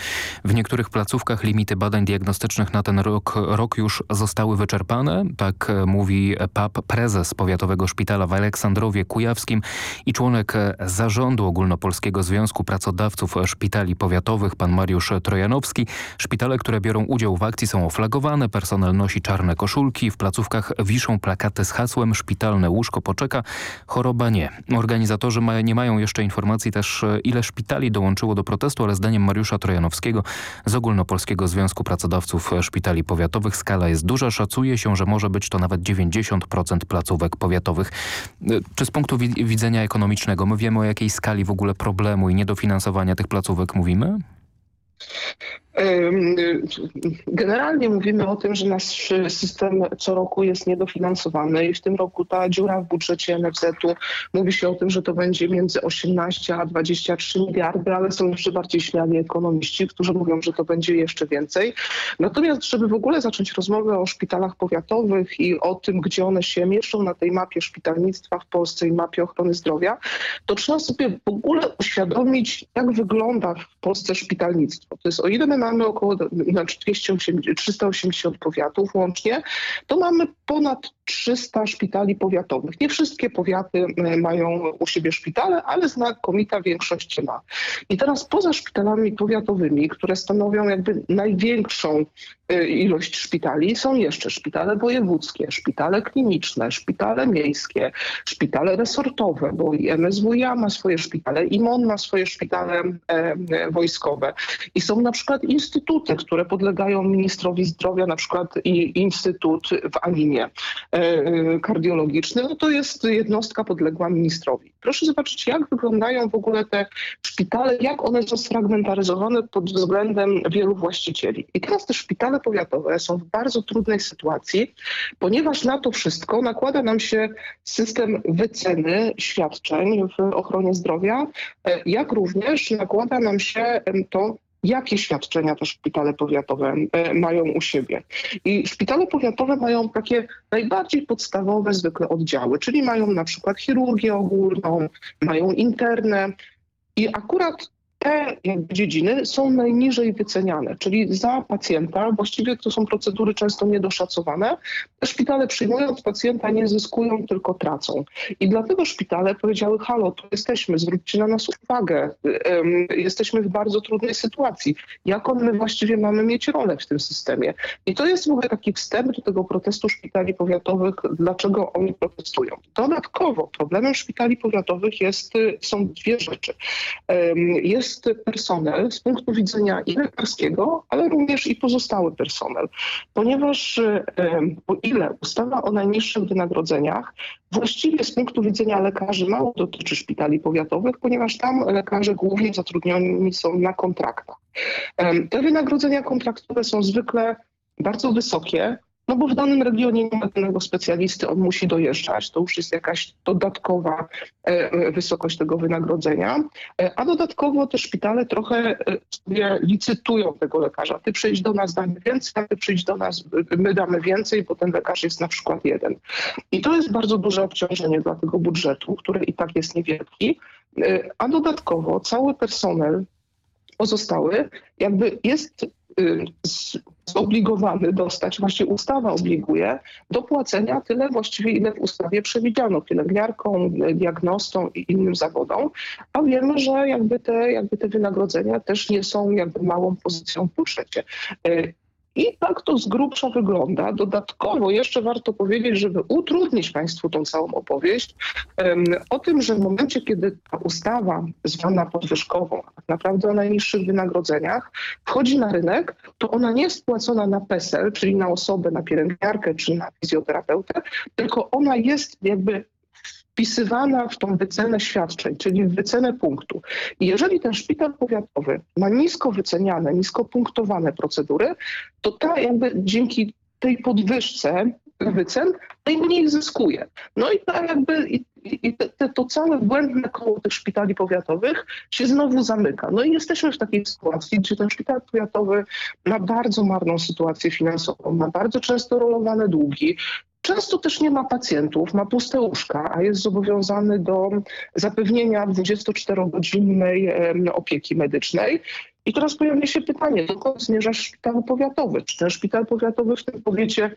W niektórych placówkach limity badań diagnostycznych na ten rok, rok już zostały wyczerpane. Tak mówi PAP, prezes Powiatowego Szpitala w Aleksandrowie Kujawskim i członek zarządu Ogólnopolskiego Związku Pracodawców Szpitali Powiatowych, pan Mariusz Trojanowski. Szpitale, które biorą udział w akcji są oflagowane, personel nosi czarne koszulki, w placówkach wiszą plakaty z hasłem szpitalne łóżko poczeka, choroba nie. Organizatorzy ma, nie mają jeszcze informacji też ile szpitali dołączyło do protestu, ale zdaniem Mariusza Trojanowskiego z Ogólnopolskiego Związku Pracodawców Szpitali Powiatowych skala jest duża. Szacuje się, że może być to nawet 90% placówek powiatowych. Czy z punktu widzenia ekonomicznego my wiemy o jakiej skali w ogóle problemu i niedofinansowania tych placówek mówimy? Generalnie mówimy o tym, że nasz system co roku jest niedofinansowany i w tym roku ta dziura w budżecie NFZ-u mówi się o tym, że to będzie między 18 a 23 miliardy, ale są jeszcze bardziej śmiali ekonomiści, którzy mówią, że to będzie jeszcze więcej. Natomiast, żeby w ogóle zacząć rozmowę o szpitalach powiatowych i o tym, gdzie one się mieszczą na tej mapie szpitalnictwa w Polsce i mapie ochrony zdrowia, to trzeba sobie w ogóle uświadomić, jak wygląda w Polsce szpitalnictwo. To jest o my mamy około 280, 380 powiatów łącznie, to mamy ponad 300 szpitali powiatowych. Nie wszystkie powiaty e, mają u siebie szpitale, ale znakomita większość ma. I teraz poza szpitalami powiatowymi, które stanowią jakby największą e, ilość szpitali, są jeszcze szpitale wojewódzkie, szpitale kliniczne, szpitale miejskie, szpitale resortowe, bo i MSWiA ma swoje szpitale, IMON ma swoje szpitale e, wojskowe. I są na przykład instytuty, które podlegają ministrowi zdrowia, na przykład i Instytut w Animie kardiologiczny, no to jest jednostka podległa ministrowi. Proszę zobaczyć, jak wyglądają w ogóle te szpitale, jak one są sfragmentaryzowane pod względem wielu właścicieli. I teraz te szpitale powiatowe są w bardzo trudnej sytuacji, ponieważ na to wszystko nakłada nam się system wyceny świadczeń w ochronie zdrowia, jak również nakłada nam się to jakie świadczenia te szpitale powiatowe e, mają u siebie. I szpitale powiatowe mają takie najbardziej podstawowe zwykle oddziały, czyli mają na przykład chirurgię ogólną, mają interne i akurat te jakby dziedziny są najniżej wyceniane, czyli za pacjenta, właściwie to są procedury często niedoszacowane, szpitale przyjmując pacjenta nie zyskują, tylko tracą. I dlatego szpitale powiedziały, halo, tu jesteśmy, zwróćcie na nas uwagę, jesteśmy w bardzo trudnej sytuacji. Jaką my właściwie mamy mieć rolę w tym systemie? I to jest w ogóle taki wstęp do tego protestu szpitali powiatowych, dlaczego oni protestują. Dodatkowo problemem szpitali powiatowych jest, są dwie rzeczy. Jest jest personel z punktu widzenia i lekarskiego, ale również i pozostały personel. Ponieważ o ile ustawa o najniższych wynagrodzeniach właściwie z punktu widzenia lekarzy mało dotyczy szpitali powiatowych, ponieważ tam lekarze głównie zatrudnioni są na kontraktach. Te wynagrodzenia kontraktowe są zwykle bardzo wysokie, no bo w danym regionie nie ma danego specjalisty, on musi dojeżdżać. To już jest jakaś dodatkowa e, e, wysokość tego wynagrodzenia. E, a dodatkowo te szpitale trochę sobie licytują tego lekarza. Ty przyjdź do nas, damy więcej, a ty przyjdź do nas, my damy więcej, bo ten lekarz jest na przykład jeden. I to jest bardzo duże obciążenie dla tego budżetu, który i tak jest niewielki. A dodatkowo cały personel pozostały jakby jest zobligowany dostać, właśnie ustawa obliguje do płacenia tyle właściwie, ile w ustawie przewidziano pielęgniarkom, diagnostom i innym zawodom, a wiemy, że jakby te, jakby te wynagrodzenia też nie są jakby małą pozycją w budżecie. I tak to z grubsza wygląda. Dodatkowo jeszcze warto powiedzieć, żeby utrudnić Państwu tą całą opowieść, o tym, że w momencie, kiedy ta ustawa zwana podwyżkową, tak naprawdę o najniższych wynagrodzeniach, wchodzi na rynek, to ona nie jest płacona na PESEL, czyli na osobę, na pielęgniarkę czy na fizjoterapeutę, tylko ona jest jakby wpisywana w tą wycenę świadczeń, czyli w wycenę punktu. I jeżeli ten szpital powiatowy ma nisko wyceniane, nisko punktowane procedury, to ta jakby dzięki tej podwyżce wycen, najmniej zyskuje. No i to jakby i, i te, to całe błędne koło tych szpitali powiatowych się znowu zamyka. No i jesteśmy w takiej sytuacji, gdzie ten szpital powiatowy ma bardzo marną sytuację finansową, ma bardzo często rolowane długi, Często też nie ma pacjentów, ma puste łóżka, a jest zobowiązany do zapewnienia 24-godzinnej opieki medycznej. I teraz pojawia się pytanie, dokąd zmierza szpital powiatowy? Czy ten szpital powiatowy w tym powiecie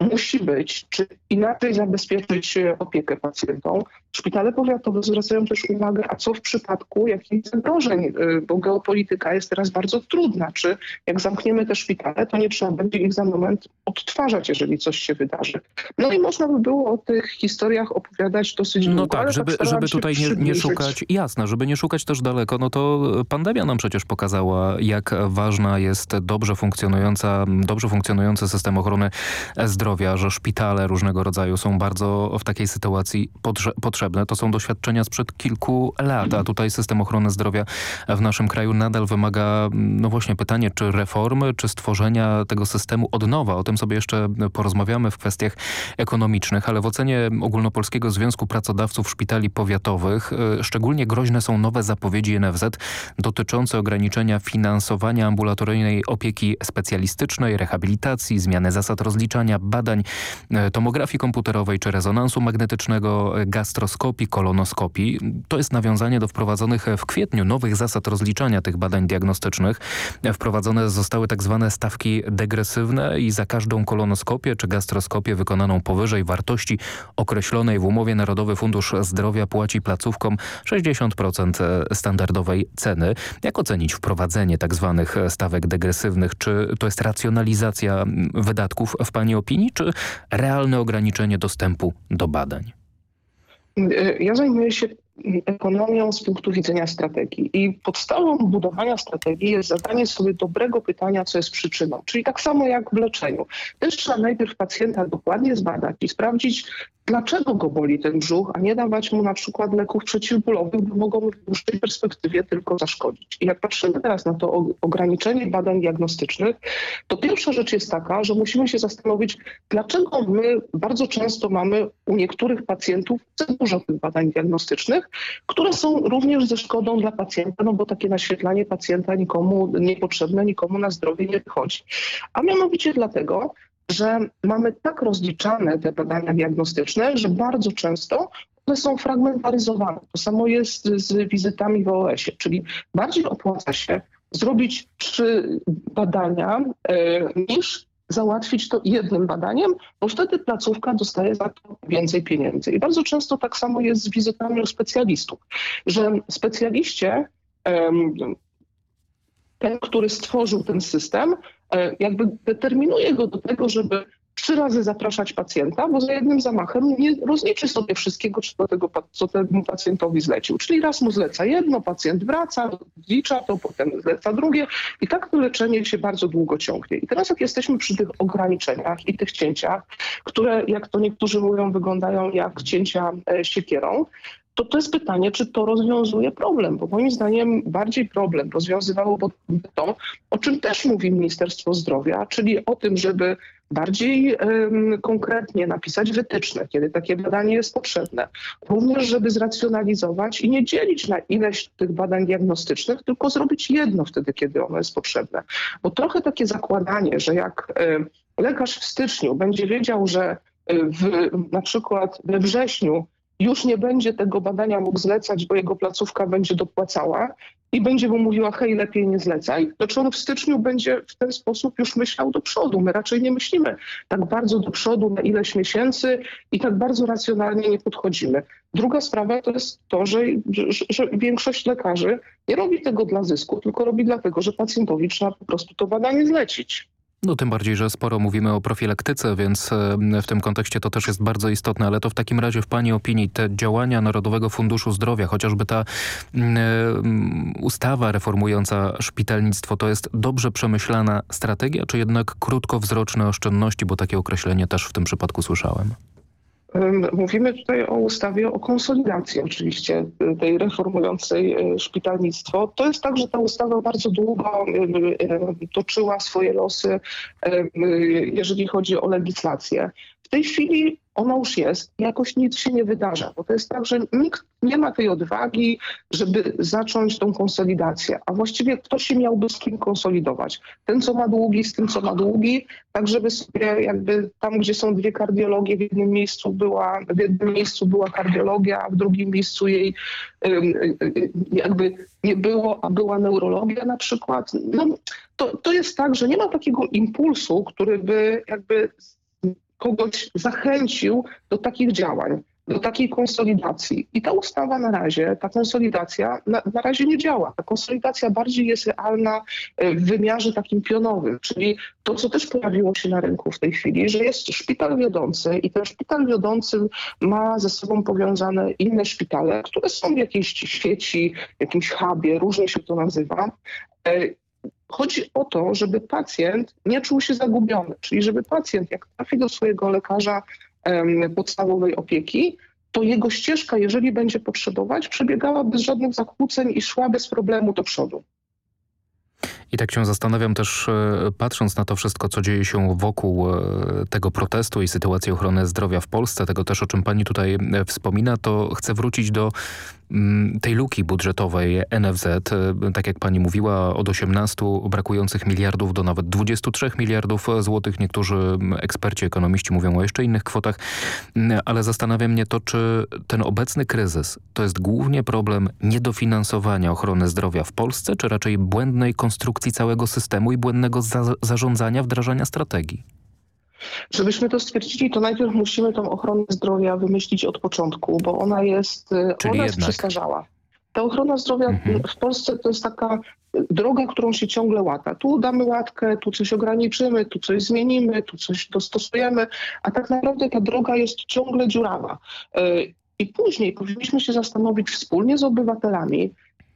musi być, czy inaczej zabezpieczyć opiekę pacjentom. Szpitale powiatowe zwracają też uwagę, a co w przypadku jakichś zagrożeń, y, bo geopolityka jest teraz bardzo trudna. Czy jak zamkniemy te szpitale, to nie trzeba będzie ich za moment odtwarzać, jeżeli coś się wydarzy. No i można by było o tych historiach opowiadać dosyć no długo. tak, ale żeby, tak żeby tutaj nie, nie szukać, jasne, żeby nie szukać też daleko, no to pandemia nam przecież pokazała, jak ważna jest dobrze funkcjonująca, dobrze funkcjonujący system ochrony zdrowia, że szpitale różnego rodzaju są bardzo w takiej sytuacji potrzebne. To są doświadczenia sprzed kilku lat, a tutaj system ochrony zdrowia w naszym kraju nadal wymaga, no właśnie pytanie, czy reformy, czy stworzenia tego systemu od nowa. O tym sobie jeszcze porozmawiamy w kwestiach ekonomicznych, ale w ocenie Ogólnopolskiego Związku Pracodawców Szpitali Powiatowych y, szczególnie groźne są nowe zapowiedzi NFZ dotyczące ograniczenia finansowania ambulatoryjnej opieki specjalistycznej, rehabilitacji, zmiany zasad rozliczania, badań e, tomografii komputerowej czy rezonansu magnetycznego, e, gastroskopii, kolonoskopii. To jest nawiązanie do wprowadzonych w kwietniu nowych zasad rozliczania tych badań diagnostycznych. E, wprowadzone zostały tak zwane stawki degresywne i za każdą kolonoskopię czy gastroskopię wykonaną powyżej wartości określonej w umowie Narodowy Fundusz Zdrowia płaci placówkom 60% standardowej ceny. Jak ocenić wprowadzenie tak zwanych stawek degresywnych? Czy to jest racjonalizacja wydatków w Pani opinii? Opinii, czy realne ograniczenie dostępu do badań? Ja zajmuję się ekonomią z punktu widzenia strategii. I podstawą budowania strategii jest zadanie sobie dobrego pytania, co jest przyczyną. Czyli tak samo jak w leczeniu. Też trzeba najpierw pacjenta dokładnie zbadać i sprawdzić, dlaczego go boli ten brzuch, a nie dawać mu na przykład leków przeciwbólowych, bo mogą w dłuższej perspektywie tylko zaszkodzić. I jak patrzymy teraz na to ograniczenie badań diagnostycznych, to pierwsza rzecz jest taka, że musimy się zastanowić, dlaczego my bardzo często mamy u niektórych pacjentów za dużo tych badań diagnostycznych, które są również ze szkodą dla pacjenta, no bo takie naświetlanie pacjenta nikomu niepotrzebne, nikomu na zdrowie nie wychodzi. A mianowicie dlatego, że mamy tak rozliczane te badania diagnostyczne, że bardzo często one są fragmentaryzowane. To samo jest z wizytami w OS-ie, czyli bardziej opłaca się zrobić trzy badania e, niż załatwić to jednym badaniem, bo wtedy placówka dostaje za to więcej pieniędzy. I bardzo często tak samo jest z wizytami u specjalistów, że specjaliście, ten, który stworzył ten system, jakby determinuje go do tego, żeby trzy razy zapraszać pacjenta, bo za jednym zamachem nie rozliczy sobie wszystkiego, co, tego, co temu pacjentowi zlecił. Czyli raz mu zleca jedno, pacjent wraca, zlicza to, potem zleca drugie i tak to leczenie się bardzo długo ciągnie. I teraz jak jesteśmy przy tych ograniczeniach i tych cięciach, które, jak to niektórzy mówią, wyglądają jak cięcia e, siekierą, to to jest pytanie, czy to rozwiązuje problem, bo moim zdaniem bardziej problem rozwiązywałoby to, o czym też mówi Ministerstwo Zdrowia, czyli o tym, żeby bardziej um, konkretnie napisać wytyczne, kiedy takie badanie jest potrzebne. Również, żeby zracjonalizować i nie dzielić na ileś tych badań diagnostycznych, tylko zrobić jedno wtedy, kiedy ono jest potrzebne. Bo trochę takie zakładanie, że jak lekarz w styczniu będzie wiedział, że w, na przykład we wrześniu już nie będzie tego badania mógł zlecać, bo jego placówka będzie dopłacała i będzie mu mówiła, hej, lepiej nie zlecaj, to czy on w styczniu będzie w ten sposób już myślał do przodu? My raczej nie myślimy tak bardzo do przodu na ileś miesięcy i tak bardzo racjonalnie nie podchodzimy. Druga sprawa to jest to, że, że, że większość lekarzy nie robi tego dla zysku, tylko robi dlatego, że pacjentowi trzeba po prostu to badanie zlecić. No tym bardziej, że sporo mówimy o profilaktyce, więc w tym kontekście to też jest bardzo istotne, ale to w takim razie w Pani opinii te działania Narodowego Funduszu Zdrowia, chociażby ta ustawa reformująca szpitalnictwo, to jest dobrze przemyślana strategia, czy jednak krótkowzroczne oszczędności, bo takie określenie też w tym przypadku słyszałem? Mówimy tutaj o ustawie o konsolidacji oczywiście tej reformującej e, szpitalnictwo. To jest tak, że ta ustawa bardzo długo toczyła swoje losy, jeżeli chodzi o legislację. W tej chwili ona już jest, jakoś nic się nie wydarza, bo to jest tak, że nikt nie ma tej odwagi, żeby zacząć tą konsolidację, a właściwie kto się miałby z kim konsolidować? Ten, co ma długi, z tym, co ma długi, tak żeby sobie jakby tam, gdzie są dwie kardiologie, w jednym miejscu była, w jednym miejscu była kardiologia, a w drugim miejscu jej jakby nie było, a była neurologia na przykład. No, to, to jest tak, że nie ma takiego impulsu, który by jakby kogoś zachęcił do takich działań, do takiej konsolidacji. I ta ustawa na razie, ta konsolidacja na, na razie nie działa. Ta konsolidacja bardziej jest realna e, w wymiarze takim pionowym, czyli to, co też pojawiło się na rynku w tej chwili, że jest szpital wiodący i ten szpital wiodący ma ze sobą powiązane inne szpitale, które są w jakiejś sieci, jakimś hubie, różnie się to nazywa. Chodzi o to, żeby pacjent nie czuł się zagubiony, czyli żeby pacjent, jak trafi do swojego lekarza podstawowej opieki, to jego ścieżka, jeżeli będzie potrzebować, przebiegała bez żadnych zakłóceń i szła bez problemu do przodu. I tak się zastanawiam też, e, patrząc na to wszystko, co dzieje się wokół e, tego protestu i sytuacji ochrony zdrowia w Polsce, tego też, o czym pani tutaj e, wspomina, to chcę wrócić do Mm, tej luki budżetowej NFZ, tak jak pani mówiła, od 18 brakujących miliardów do nawet 23 miliardów złotych. Niektórzy eksperci, ekonomiści mówią o jeszcze innych kwotach, mm, ale zastanawia mnie to, czy ten obecny kryzys to jest głównie problem niedofinansowania ochrony zdrowia w Polsce, czy raczej błędnej konstrukcji całego systemu i błędnego za zarządzania, wdrażania strategii? Żebyśmy to stwierdzili, to najpierw musimy tą ochronę zdrowia wymyślić od początku, bo ona jest, y, Czyli ona jest przestarzała. Ta ochrona zdrowia mhm. w Polsce to jest taka droga, którą się ciągle łata. Tu damy łatkę, tu coś ograniczymy, tu coś zmienimy, tu coś dostosujemy, a tak naprawdę ta droga jest ciągle dziurawa. Y, I później powinniśmy się zastanowić wspólnie z obywatelami,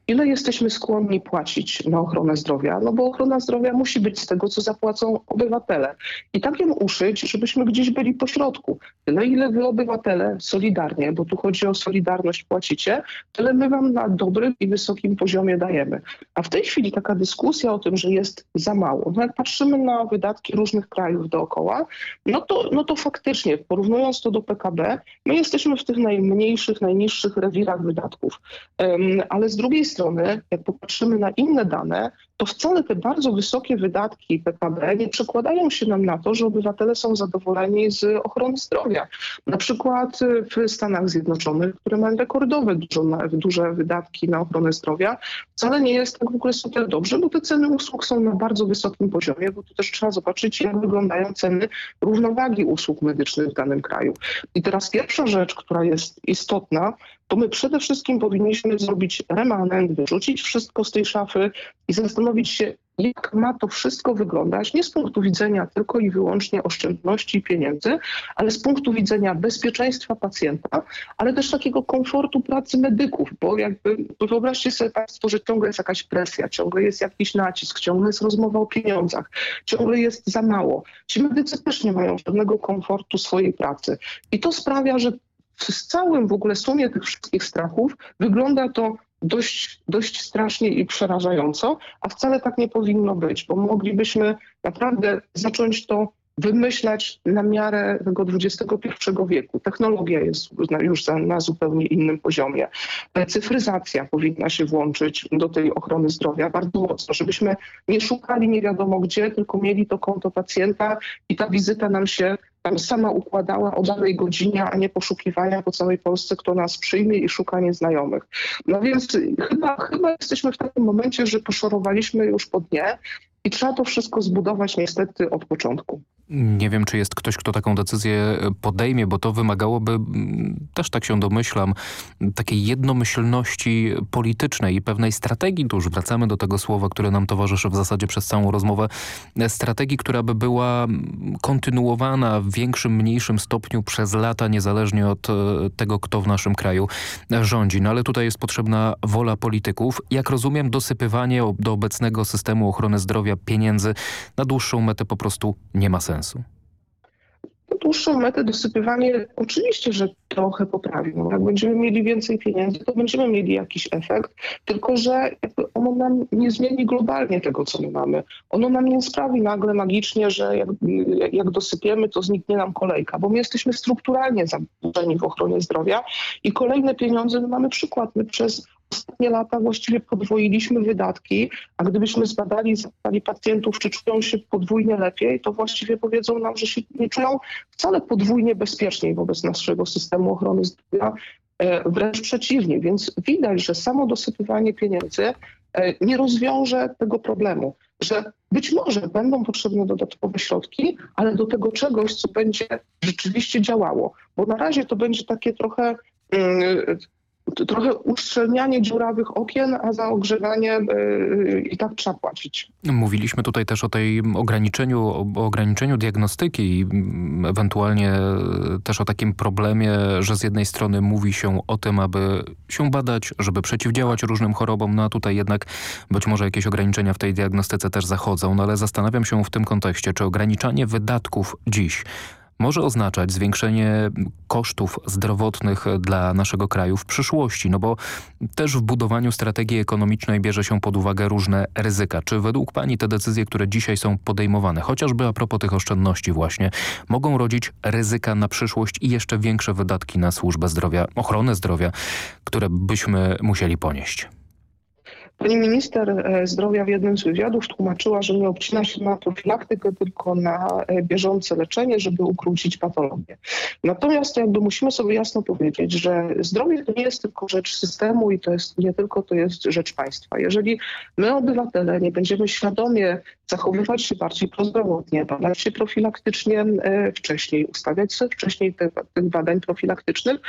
ile jesteśmy skłonni płacić na ochronę zdrowia, no bo ochrona zdrowia musi być z tego, co zapłacą obywatele. I tak ją uszyć, żebyśmy gdzieś byli po środku. Tyle, ile wy obywatele solidarnie, bo tu chodzi o solidarność, płacicie, tyle my wam na dobrym i wysokim poziomie dajemy. A w tej chwili taka dyskusja o tym, że jest za mało. No jak patrzymy na wydatki różnych krajów dookoła, no to, no to faktycznie, porównując to do PKB, my jesteśmy w tych najmniejszych, najniższych rewirach wydatków. Um, ale z drugiej strony strony, jak popatrzymy na inne dane, to wcale te bardzo wysokie wydatki PKB nie przekładają się nam na to, że obywatele są zadowoleni z ochrony zdrowia. Na przykład w Stanach Zjednoczonych, które mają rekordowe dużo, duże wydatki na ochronę zdrowia, wcale nie jest tak w ogóle super dobrze, bo te ceny usług są na bardzo wysokim poziomie, bo tu też trzeba zobaczyć, jak wyglądają ceny równowagi usług medycznych w danym kraju. I teraz pierwsza rzecz, która jest istotna, to my przede wszystkim powinniśmy zrobić remanent, wyrzucić wszystko z tej szafy i zastanowić się, jak ma to wszystko wyglądać, nie z punktu widzenia tylko i wyłącznie oszczędności i pieniędzy, ale z punktu widzenia bezpieczeństwa pacjenta, ale też takiego komfortu pracy medyków, bo jakby wyobraźcie sobie Państwo, że ciągle jest jakaś presja, ciągle jest jakiś nacisk, ciągle jest rozmowa o pieniądzach, ciągle jest za mało. Ci medycy też nie mają żadnego komfortu swojej pracy i to sprawia, że w całym w ogóle sumie tych wszystkich strachów wygląda to dość, dość strasznie i przerażająco, a wcale tak nie powinno być, bo moglibyśmy naprawdę zacząć to wymyślać na miarę tego XXI wieku. Technologia jest już na zupełnie innym poziomie. Cyfryzacja powinna się włączyć do tej ochrony zdrowia bardzo mocno, żebyśmy nie szukali nie wiadomo gdzie, tylko mieli to konto pacjenta i ta wizyta nam się sama układała o danej godzinie, a nie poszukiwania po całej Polsce, kto nas przyjmie i szukanie znajomych. No więc chyba, chyba jesteśmy w takim momencie, że poszorowaliśmy już po dnie i trzeba to wszystko zbudować niestety od początku. Nie wiem, czy jest ktoś, kto taką decyzję podejmie, bo to wymagałoby, też tak się domyślam, takiej jednomyślności politycznej i pewnej strategii. Tu już wracamy do tego słowa, które nam towarzyszy w zasadzie przez całą rozmowę. Strategii, która by była kontynuowana w większym, mniejszym stopniu przez lata, niezależnie od e, tego, kto w naszym kraju rządzi. No ale tutaj jest potrzebna wola polityków. Jak rozumiem, dosypywanie do obecnego systemu ochrony zdrowia pieniędzy na dłuższą metę po prostu nie ma sensu. Dłuższą metę dosypywanie oczywiście, że trochę poprawi. No, jak będziemy mieli więcej pieniędzy, to będziemy mieli jakiś efekt, tylko że ono nam nie zmieni globalnie tego, co my mamy. Ono nam nie sprawi nagle magicznie, że jak, jak dosypiemy, to zniknie nam kolejka, bo my jesteśmy strukturalnie zaburzeni w ochronie zdrowia i kolejne pieniądze, my mamy przykład, my przez ostatnie lata właściwie podwoiliśmy wydatki, a gdybyśmy zbadali, pacjentów, czy czują się podwójnie lepiej, to właściwie powiedzą nam, że się nie czują wcale podwójnie bezpieczniej wobec naszego systemu ochrony zdrowia, e, wręcz przeciwnie. Więc widać, że samo dosypywanie pieniędzy e, nie rozwiąże tego problemu, że być może będą potrzebne dodatkowe środki, ale do tego czegoś, co będzie rzeczywiście działało. Bo na razie to będzie takie trochę mm, trochę uszczelnianie dziurawych okien, a za ogrzewanie yy, i tak trzeba płacić. Mówiliśmy tutaj też o tej ograniczeniu, o ograniczeniu diagnostyki i mm, ewentualnie też o takim problemie, że z jednej strony mówi się o tym, aby się badać, żeby przeciwdziałać różnym chorobom, no a tutaj jednak być może jakieś ograniczenia w tej diagnostyce też zachodzą, no ale zastanawiam się w tym kontekście, czy ograniczanie wydatków dziś może oznaczać zwiększenie kosztów zdrowotnych dla naszego kraju w przyszłości, no bo też w budowaniu strategii ekonomicznej bierze się pod uwagę różne ryzyka. Czy według Pani te decyzje, które dzisiaj są podejmowane, chociażby a propos tych oszczędności właśnie, mogą rodzić ryzyka na przyszłość i jeszcze większe wydatki na służbę zdrowia, ochronę zdrowia, które byśmy musieli ponieść? Pani minister e, zdrowia w jednym z wywiadów tłumaczyła, że nie obcina się na profilaktykę, tylko na e, bieżące leczenie, żeby ukrócić patologię. Natomiast jakby musimy sobie jasno powiedzieć, że zdrowie to nie jest tylko rzecz systemu i to jest nie tylko to jest rzecz państwa. Jeżeli my obywatele nie będziemy świadomie zachowywać się bardziej prozdrowotnie, badać się profilaktycznie e, wcześniej, ustawiać sobie wcześniej tych, tych badań profilaktycznych,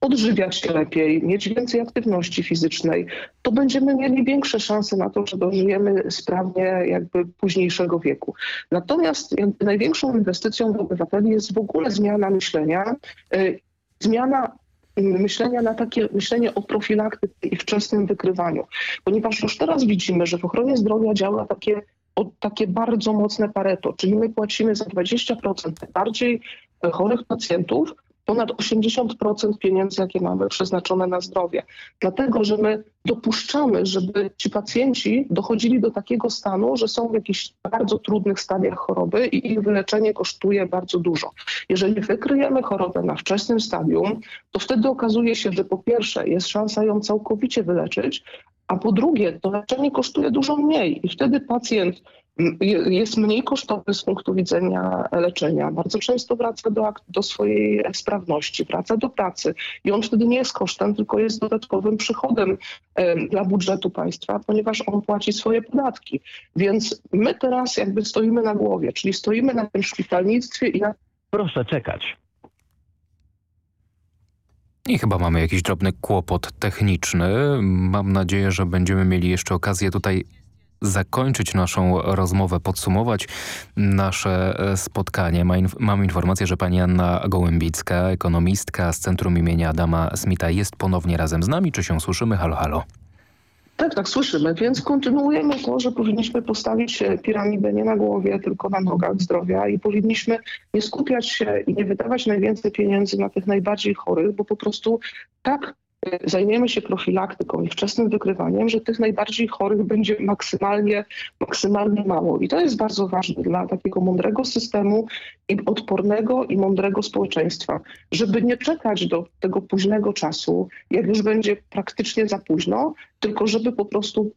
odżywiać się lepiej, mieć więcej aktywności fizycznej, to będziemy mieli większe szanse na to, że dożyjemy sprawnie jakby późniejszego wieku. Natomiast największą inwestycją w obywateli jest w ogóle zmiana myślenia, yy, zmiana myślenia na takie myślenie o profilaktyce i wczesnym wykrywaniu. Ponieważ już teraz widzimy, że w ochronie zdrowia działa takie, o, takie bardzo mocne pareto, czyli my płacimy za 20% bardziej chorych pacjentów, ponad 80% pieniędzy, jakie mamy przeznaczone na zdrowie. Dlatego, że my dopuszczamy, żeby ci pacjenci dochodzili do takiego stanu, że są w jakichś bardzo trudnych stadiach choroby i ich wyleczenie kosztuje bardzo dużo. Jeżeli wykryjemy chorobę na wczesnym stadium, to wtedy okazuje się, że po pierwsze jest szansa ją całkowicie wyleczyć, a po drugie to leczenie kosztuje dużo mniej i wtedy pacjent jest mniej kosztowny z punktu widzenia leczenia. Bardzo często wraca do, do swojej sprawności, wraca do pracy i on wtedy nie jest kosztem, tylko jest dodatkowym przychodem dla budżetu państwa, ponieważ on płaci swoje podatki. Więc my teraz jakby stoimy na głowie, czyli stoimy na tym szpitalnictwie i na... Proszę czekać. I chyba mamy jakiś drobny kłopot techniczny. Mam nadzieję, że będziemy mieli jeszcze okazję tutaj zakończyć naszą rozmowę, podsumować nasze e, spotkanie. Mam informację, że pani Anna Gołębicka, ekonomistka z Centrum imienia Adama Smita jest ponownie razem z nami. Czy się słyszymy? Halo, halo. Tak, tak, słyszymy, więc kontynuujemy to, że powinniśmy postawić piramidę nie na głowie, tylko na nogach zdrowia i powinniśmy nie skupiać się i nie wydawać najwięcej pieniędzy na tych najbardziej chorych, bo po prostu tak zajmiemy się profilaktyką i wczesnym wykrywaniem, że tych najbardziej chorych będzie maksymalnie, maksymalnie mało. I to jest bardzo ważne dla takiego mądrego systemu i odpornego i mądrego społeczeństwa, żeby nie czekać do tego późnego czasu, jak już będzie praktycznie za późno, tylko żeby po prostu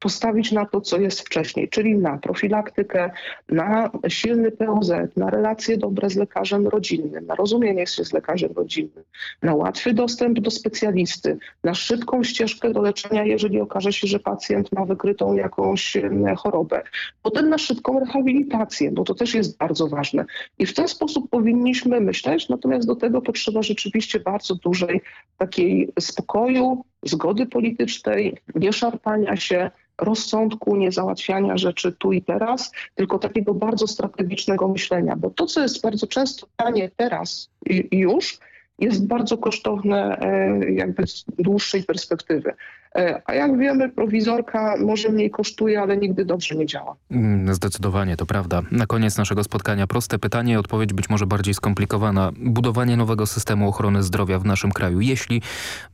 postawić na to, co jest wcześniej, czyli na profilaktykę, na silny POZ, na relacje dobre z lekarzem rodzinnym, na rozumienie się z lekarzem rodzinnym, na łatwy dostęp do specjalisty, na szybką ścieżkę do leczenia, jeżeli okaże się, że pacjent ma wykrytą jakąś chorobę. Potem na szybką rehabilitację, bo to też jest bardzo ważne. I w ten sposób powinniśmy myśleć, natomiast do tego potrzeba rzeczywiście bardzo dużej takiej spokoju, zgody politycznej, nie szarpania się, rozsądku, nie załatwiania rzeczy tu i teraz, tylko takiego bardzo strategicznego myślenia. Bo to, co jest bardzo często tanie teraz i już, jest bardzo kosztowne e, jakby z dłuższej perspektywy. E, a jak wiemy, prowizorka może mniej kosztuje, ale nigdy dobrze nie działa. Mm, zdecydowanie, to prawda. Na koniec naszego spotkania proste pytanie, odpowiedź być może bardziej skomplikowana. Budowanie nowego systemu ochrony zdrowia w naszym kraju, jeśli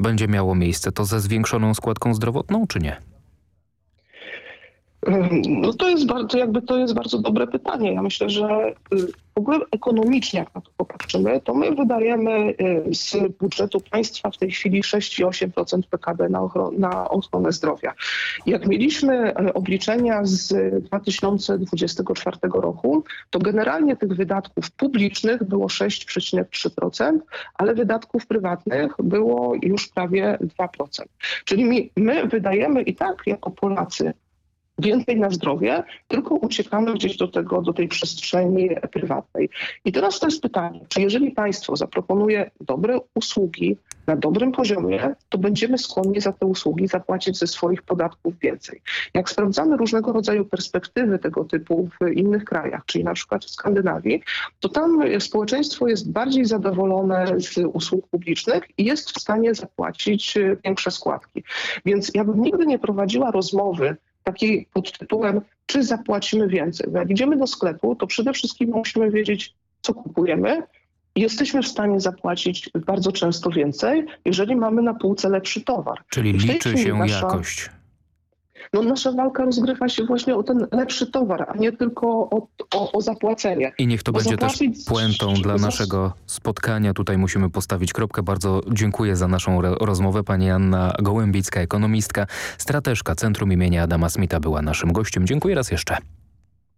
będzie miało miejsce, to ze zwiększoną składką zdrowotną, czy nie? No to jest bardzo, jakby to jest bardzo dobre pytanie. Ja myślę, że y, w ogóle ekonomicznie, jak na to popatrzymy, to my wydajemy y, z budżetu państwa w tej chwili 6,8% PKB na, na ochronę zdrowia. Jak mieliśmy y, obliczenia z 2024 roku, to generalnie tych wydatków publicznych było 6,3%, ale wydatków prywatnych było już prawie 2%. Czyli my wydajemy i tak jako Polacy więcej na zdrowie, tylko uciekamy gdzieś do tego, do tej przestrzeni prywatnej. I teraz to jest pytanie, czy jeżeli państwo zaproponuje dobre usługi na dobrym poziomie, to będziemy skłonni za te usługi zapłacić ze swoich podatków więcej. Jak sprawdzamy różnego rodzaju perspektywy tego typu w innych krajach, czyli na przykład w Skandynawii, to tam społeczeństwo jest bardziej zadowolone z usług publicznych i jest w stanie zapłacić większe składki. Więc ja bym nigdy nie prowadziła rozmowy takiej pod tytułem, czy zapłacimy więcej. Jak idziemy do sklepu, to przede wszystkim musimy wiedzieć, co kupujemy. I jesteśmy w stanie zapłacić bardzo często więcej, jeżeli mamy na półce lepszy towar. Czyli liczy się nasza... jakość no nasza walka rozgrywa się właśnie o ten lepszy towar, a nie tylko o, o, o zapłacenie. I niech to Bo będzie zapłacić... też puentą dla naszego spotkania. Tutaj musimy postawić kropkę. Bardzo dziękuję za naszą rozmowę. Pani Anna Gołębicka, ekonomistka, strateżka Centrum imienia Adama Smita była naszym gościem. Dziękuję raz jeszcze.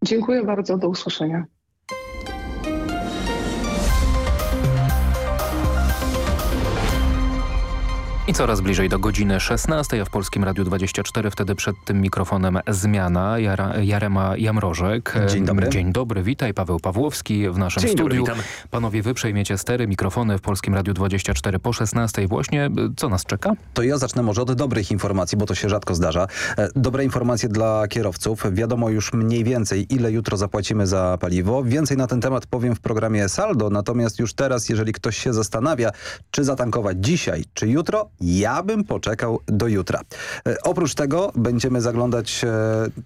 Dziękuję bardzo. Do usłyszenia. I coraz bliżej do godziny 16, a w Polskim Radiu 24 wtedy przed tym mikrofonem zmiana. Jara, Jarema Jamrożek. Dzień dobry. Dzień dobry, witaj. Paweł Pawłowski w naszym Dzień studiu. Dobry, Panowie, wy przejmiecie stery, mikrofony w Polskim Radiu 24 po 16 właśnie. Co nas czeka? To ja zacznę może od dobrych informacji, bo to się rzadko zdarza. E, dobre informacje dla kierowców. Wiadomo już mniej więcej, ile jutro zapłacimy za paliwo. Więcej na ten temat powiem w programie Saldo, natomiast już teraz, jeżeli ktoś się zastanawia, czy zatankować dzisiaj, czy jutro, ja bym poczekał do jutra. E, oprócz tego będziemy zaglądać e,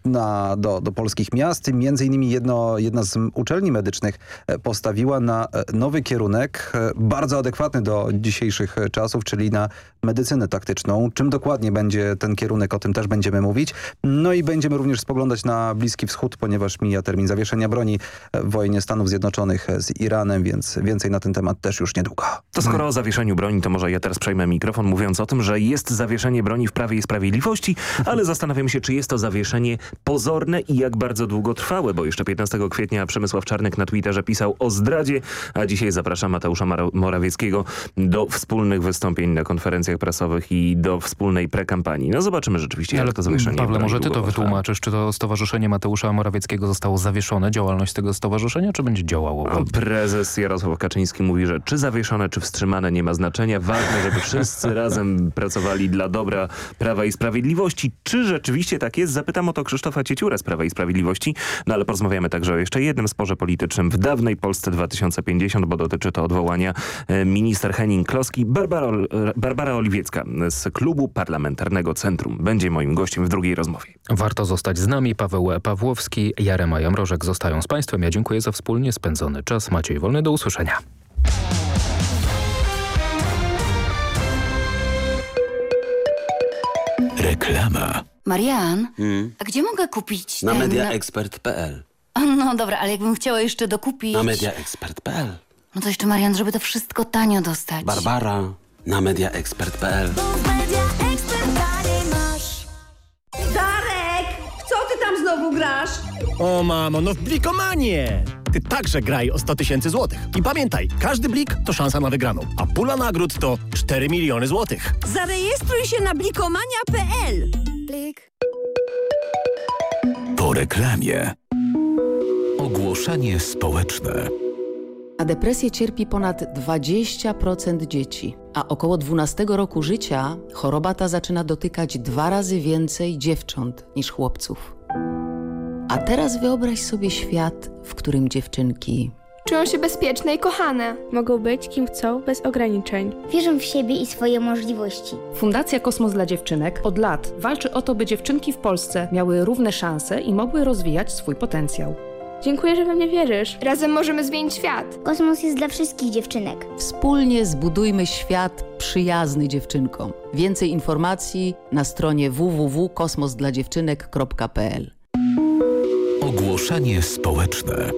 na, do, do polskich miast. Między innymi jedno, jedna z uczelni medycznych e, postawiła na nowy kierunek, bardzo adekwatny do dzisiejszych czasów, czyli na medycynę taktyczną. Czym dokładnie będzie ten kierunek, o tym też będziemy mówić. No i będziemy również spoglądać na Bliski Wschód, ponieważ mija termin zawieszenia broni w wojnie Stanów Zjednoczonych z Iranem, więc więcej na ten temat też już niedługo. To skoro o zawieszeniu broni, to może ja teraz przejmę mikrofon, mówiąc o tym, że jest zawieszenie broni w Prawie i Sprawiedliwości, ale zastanawiam się, czy jest to zawieszenie pozorne i jak bardzo długotrwałe, bo jeszcze 15 kwietnia Przemysław Czarnek na Twitterze pisał o zdradzie, a dzisiaj zapraszam Mateusza Morawieckiego do wspólnych wystąpień na konferencjach prasowych i do wspólnej prekampanii. No zobaczymy rzeczywiście, ale jak to zawieszenie Pawle, może ty to wytłumaczysz, czy to Stowarzyszenie Mateusza Morawieckiego zostało zawieszone, działalność tego stowarzyszenia, czy będzie działało? Prezes Jarosław Kaczyński mówi, że czy zawieszone, czy wstrzymane nie ma znaczenia. Ważne, żeby wszyscy razem pracowali dla dobra Prawa i Sprawiedliwości. Czy rzeczywiście tak jest? Zapytam o to Krzysztofa Cieciura z Prawa i Sprawiedliwości, no ale porozmawiamy także o jeszcze jednym sporze politycznym w dawnej Polsce 2050, bo dotyczy to odwołania e, minister Henning Kloski. Barbara, Barbara Oliwiecka z klubu parlamentarnego Centrum będzie moim gościem w drugiej rozmowie. Warto zostać z nami. Paweł Pawłowski, Jarema Jamrożek zostają z Państwem. Ja dziękuję za wspólnie spędzony czas. Maciej Wolny, do usłyszenia. Reklama. Marian, Hmm? a gdzie mogę kupić Na ten... mediaexpert.pl No dobra, ale jakbym chciała jeszcze dokupić... Na mediaexpert.pl No to jeszcze, Marian, żeby to wszystko tanio dostać. Barbara. Na mediaexpert.pl Darek! Co ty tam znowu grasz? O mamo, no w Blikomanie! Ty także graj o 100 tysięcy złotych. I pamiętaj, każdy blik to szansa na wygraną, a pula nagród to 4 miliony złotych. Zarejestruj się na blikomania.pl Blik. Po reklamie. Ogłoszenie społeczne. Na depresję cierpi ponad 20% dzieci, a około 12 roku życia choroba ta zaczyna dotykać dwa razy więcej dziewcząt niż chłopców. A teraz wyobraź sobie świat, w którym dziewczynki Czują się bezpieczne i kochane. Mogą być kim chcą, bez ograniczeń. Wierzą w siebie i swoje możliwości. Fundacja Kosmos dla Dziewczynek od lat walczy o to, by dziewczynki w Polsce miały równe szanse i mogły rozwijać swój potencjał. Dziękuję, że we mnie wierzysz. Razem możemy zmienić świat. Kosmos jest dla wszystkich dziewczynek. Wspólnie zbudujmy świat przyjazny dziewczynkom. Więcej informacji na stronie www.kosmosdladziewczynek.pl Ogłoszenie społeczne.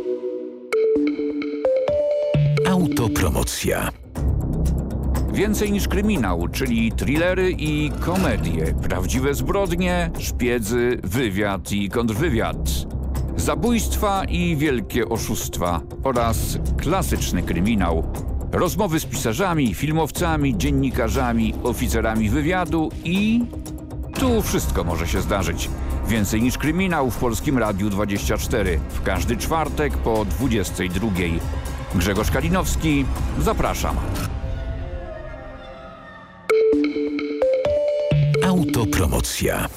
Autopromocja. Więcej niż kryminał, czyli thrillery i komedie, prawdziwe zbrodnie, szpiedzy, wywiad i kontrwywiad. Zabójstwa i wielkie oszustwa oraz klasyczny kryminał. Rozmowy z pisarzami, filmowcami, dziennikarzami, oficerami wywiadu i... Tu wszystko może się zdarzyć. Więcej niż kryminał w Polskim Radiu 24. W każdy czwartek po 22. Grzegorz Kalinowski, zapraszam. Autopromocja.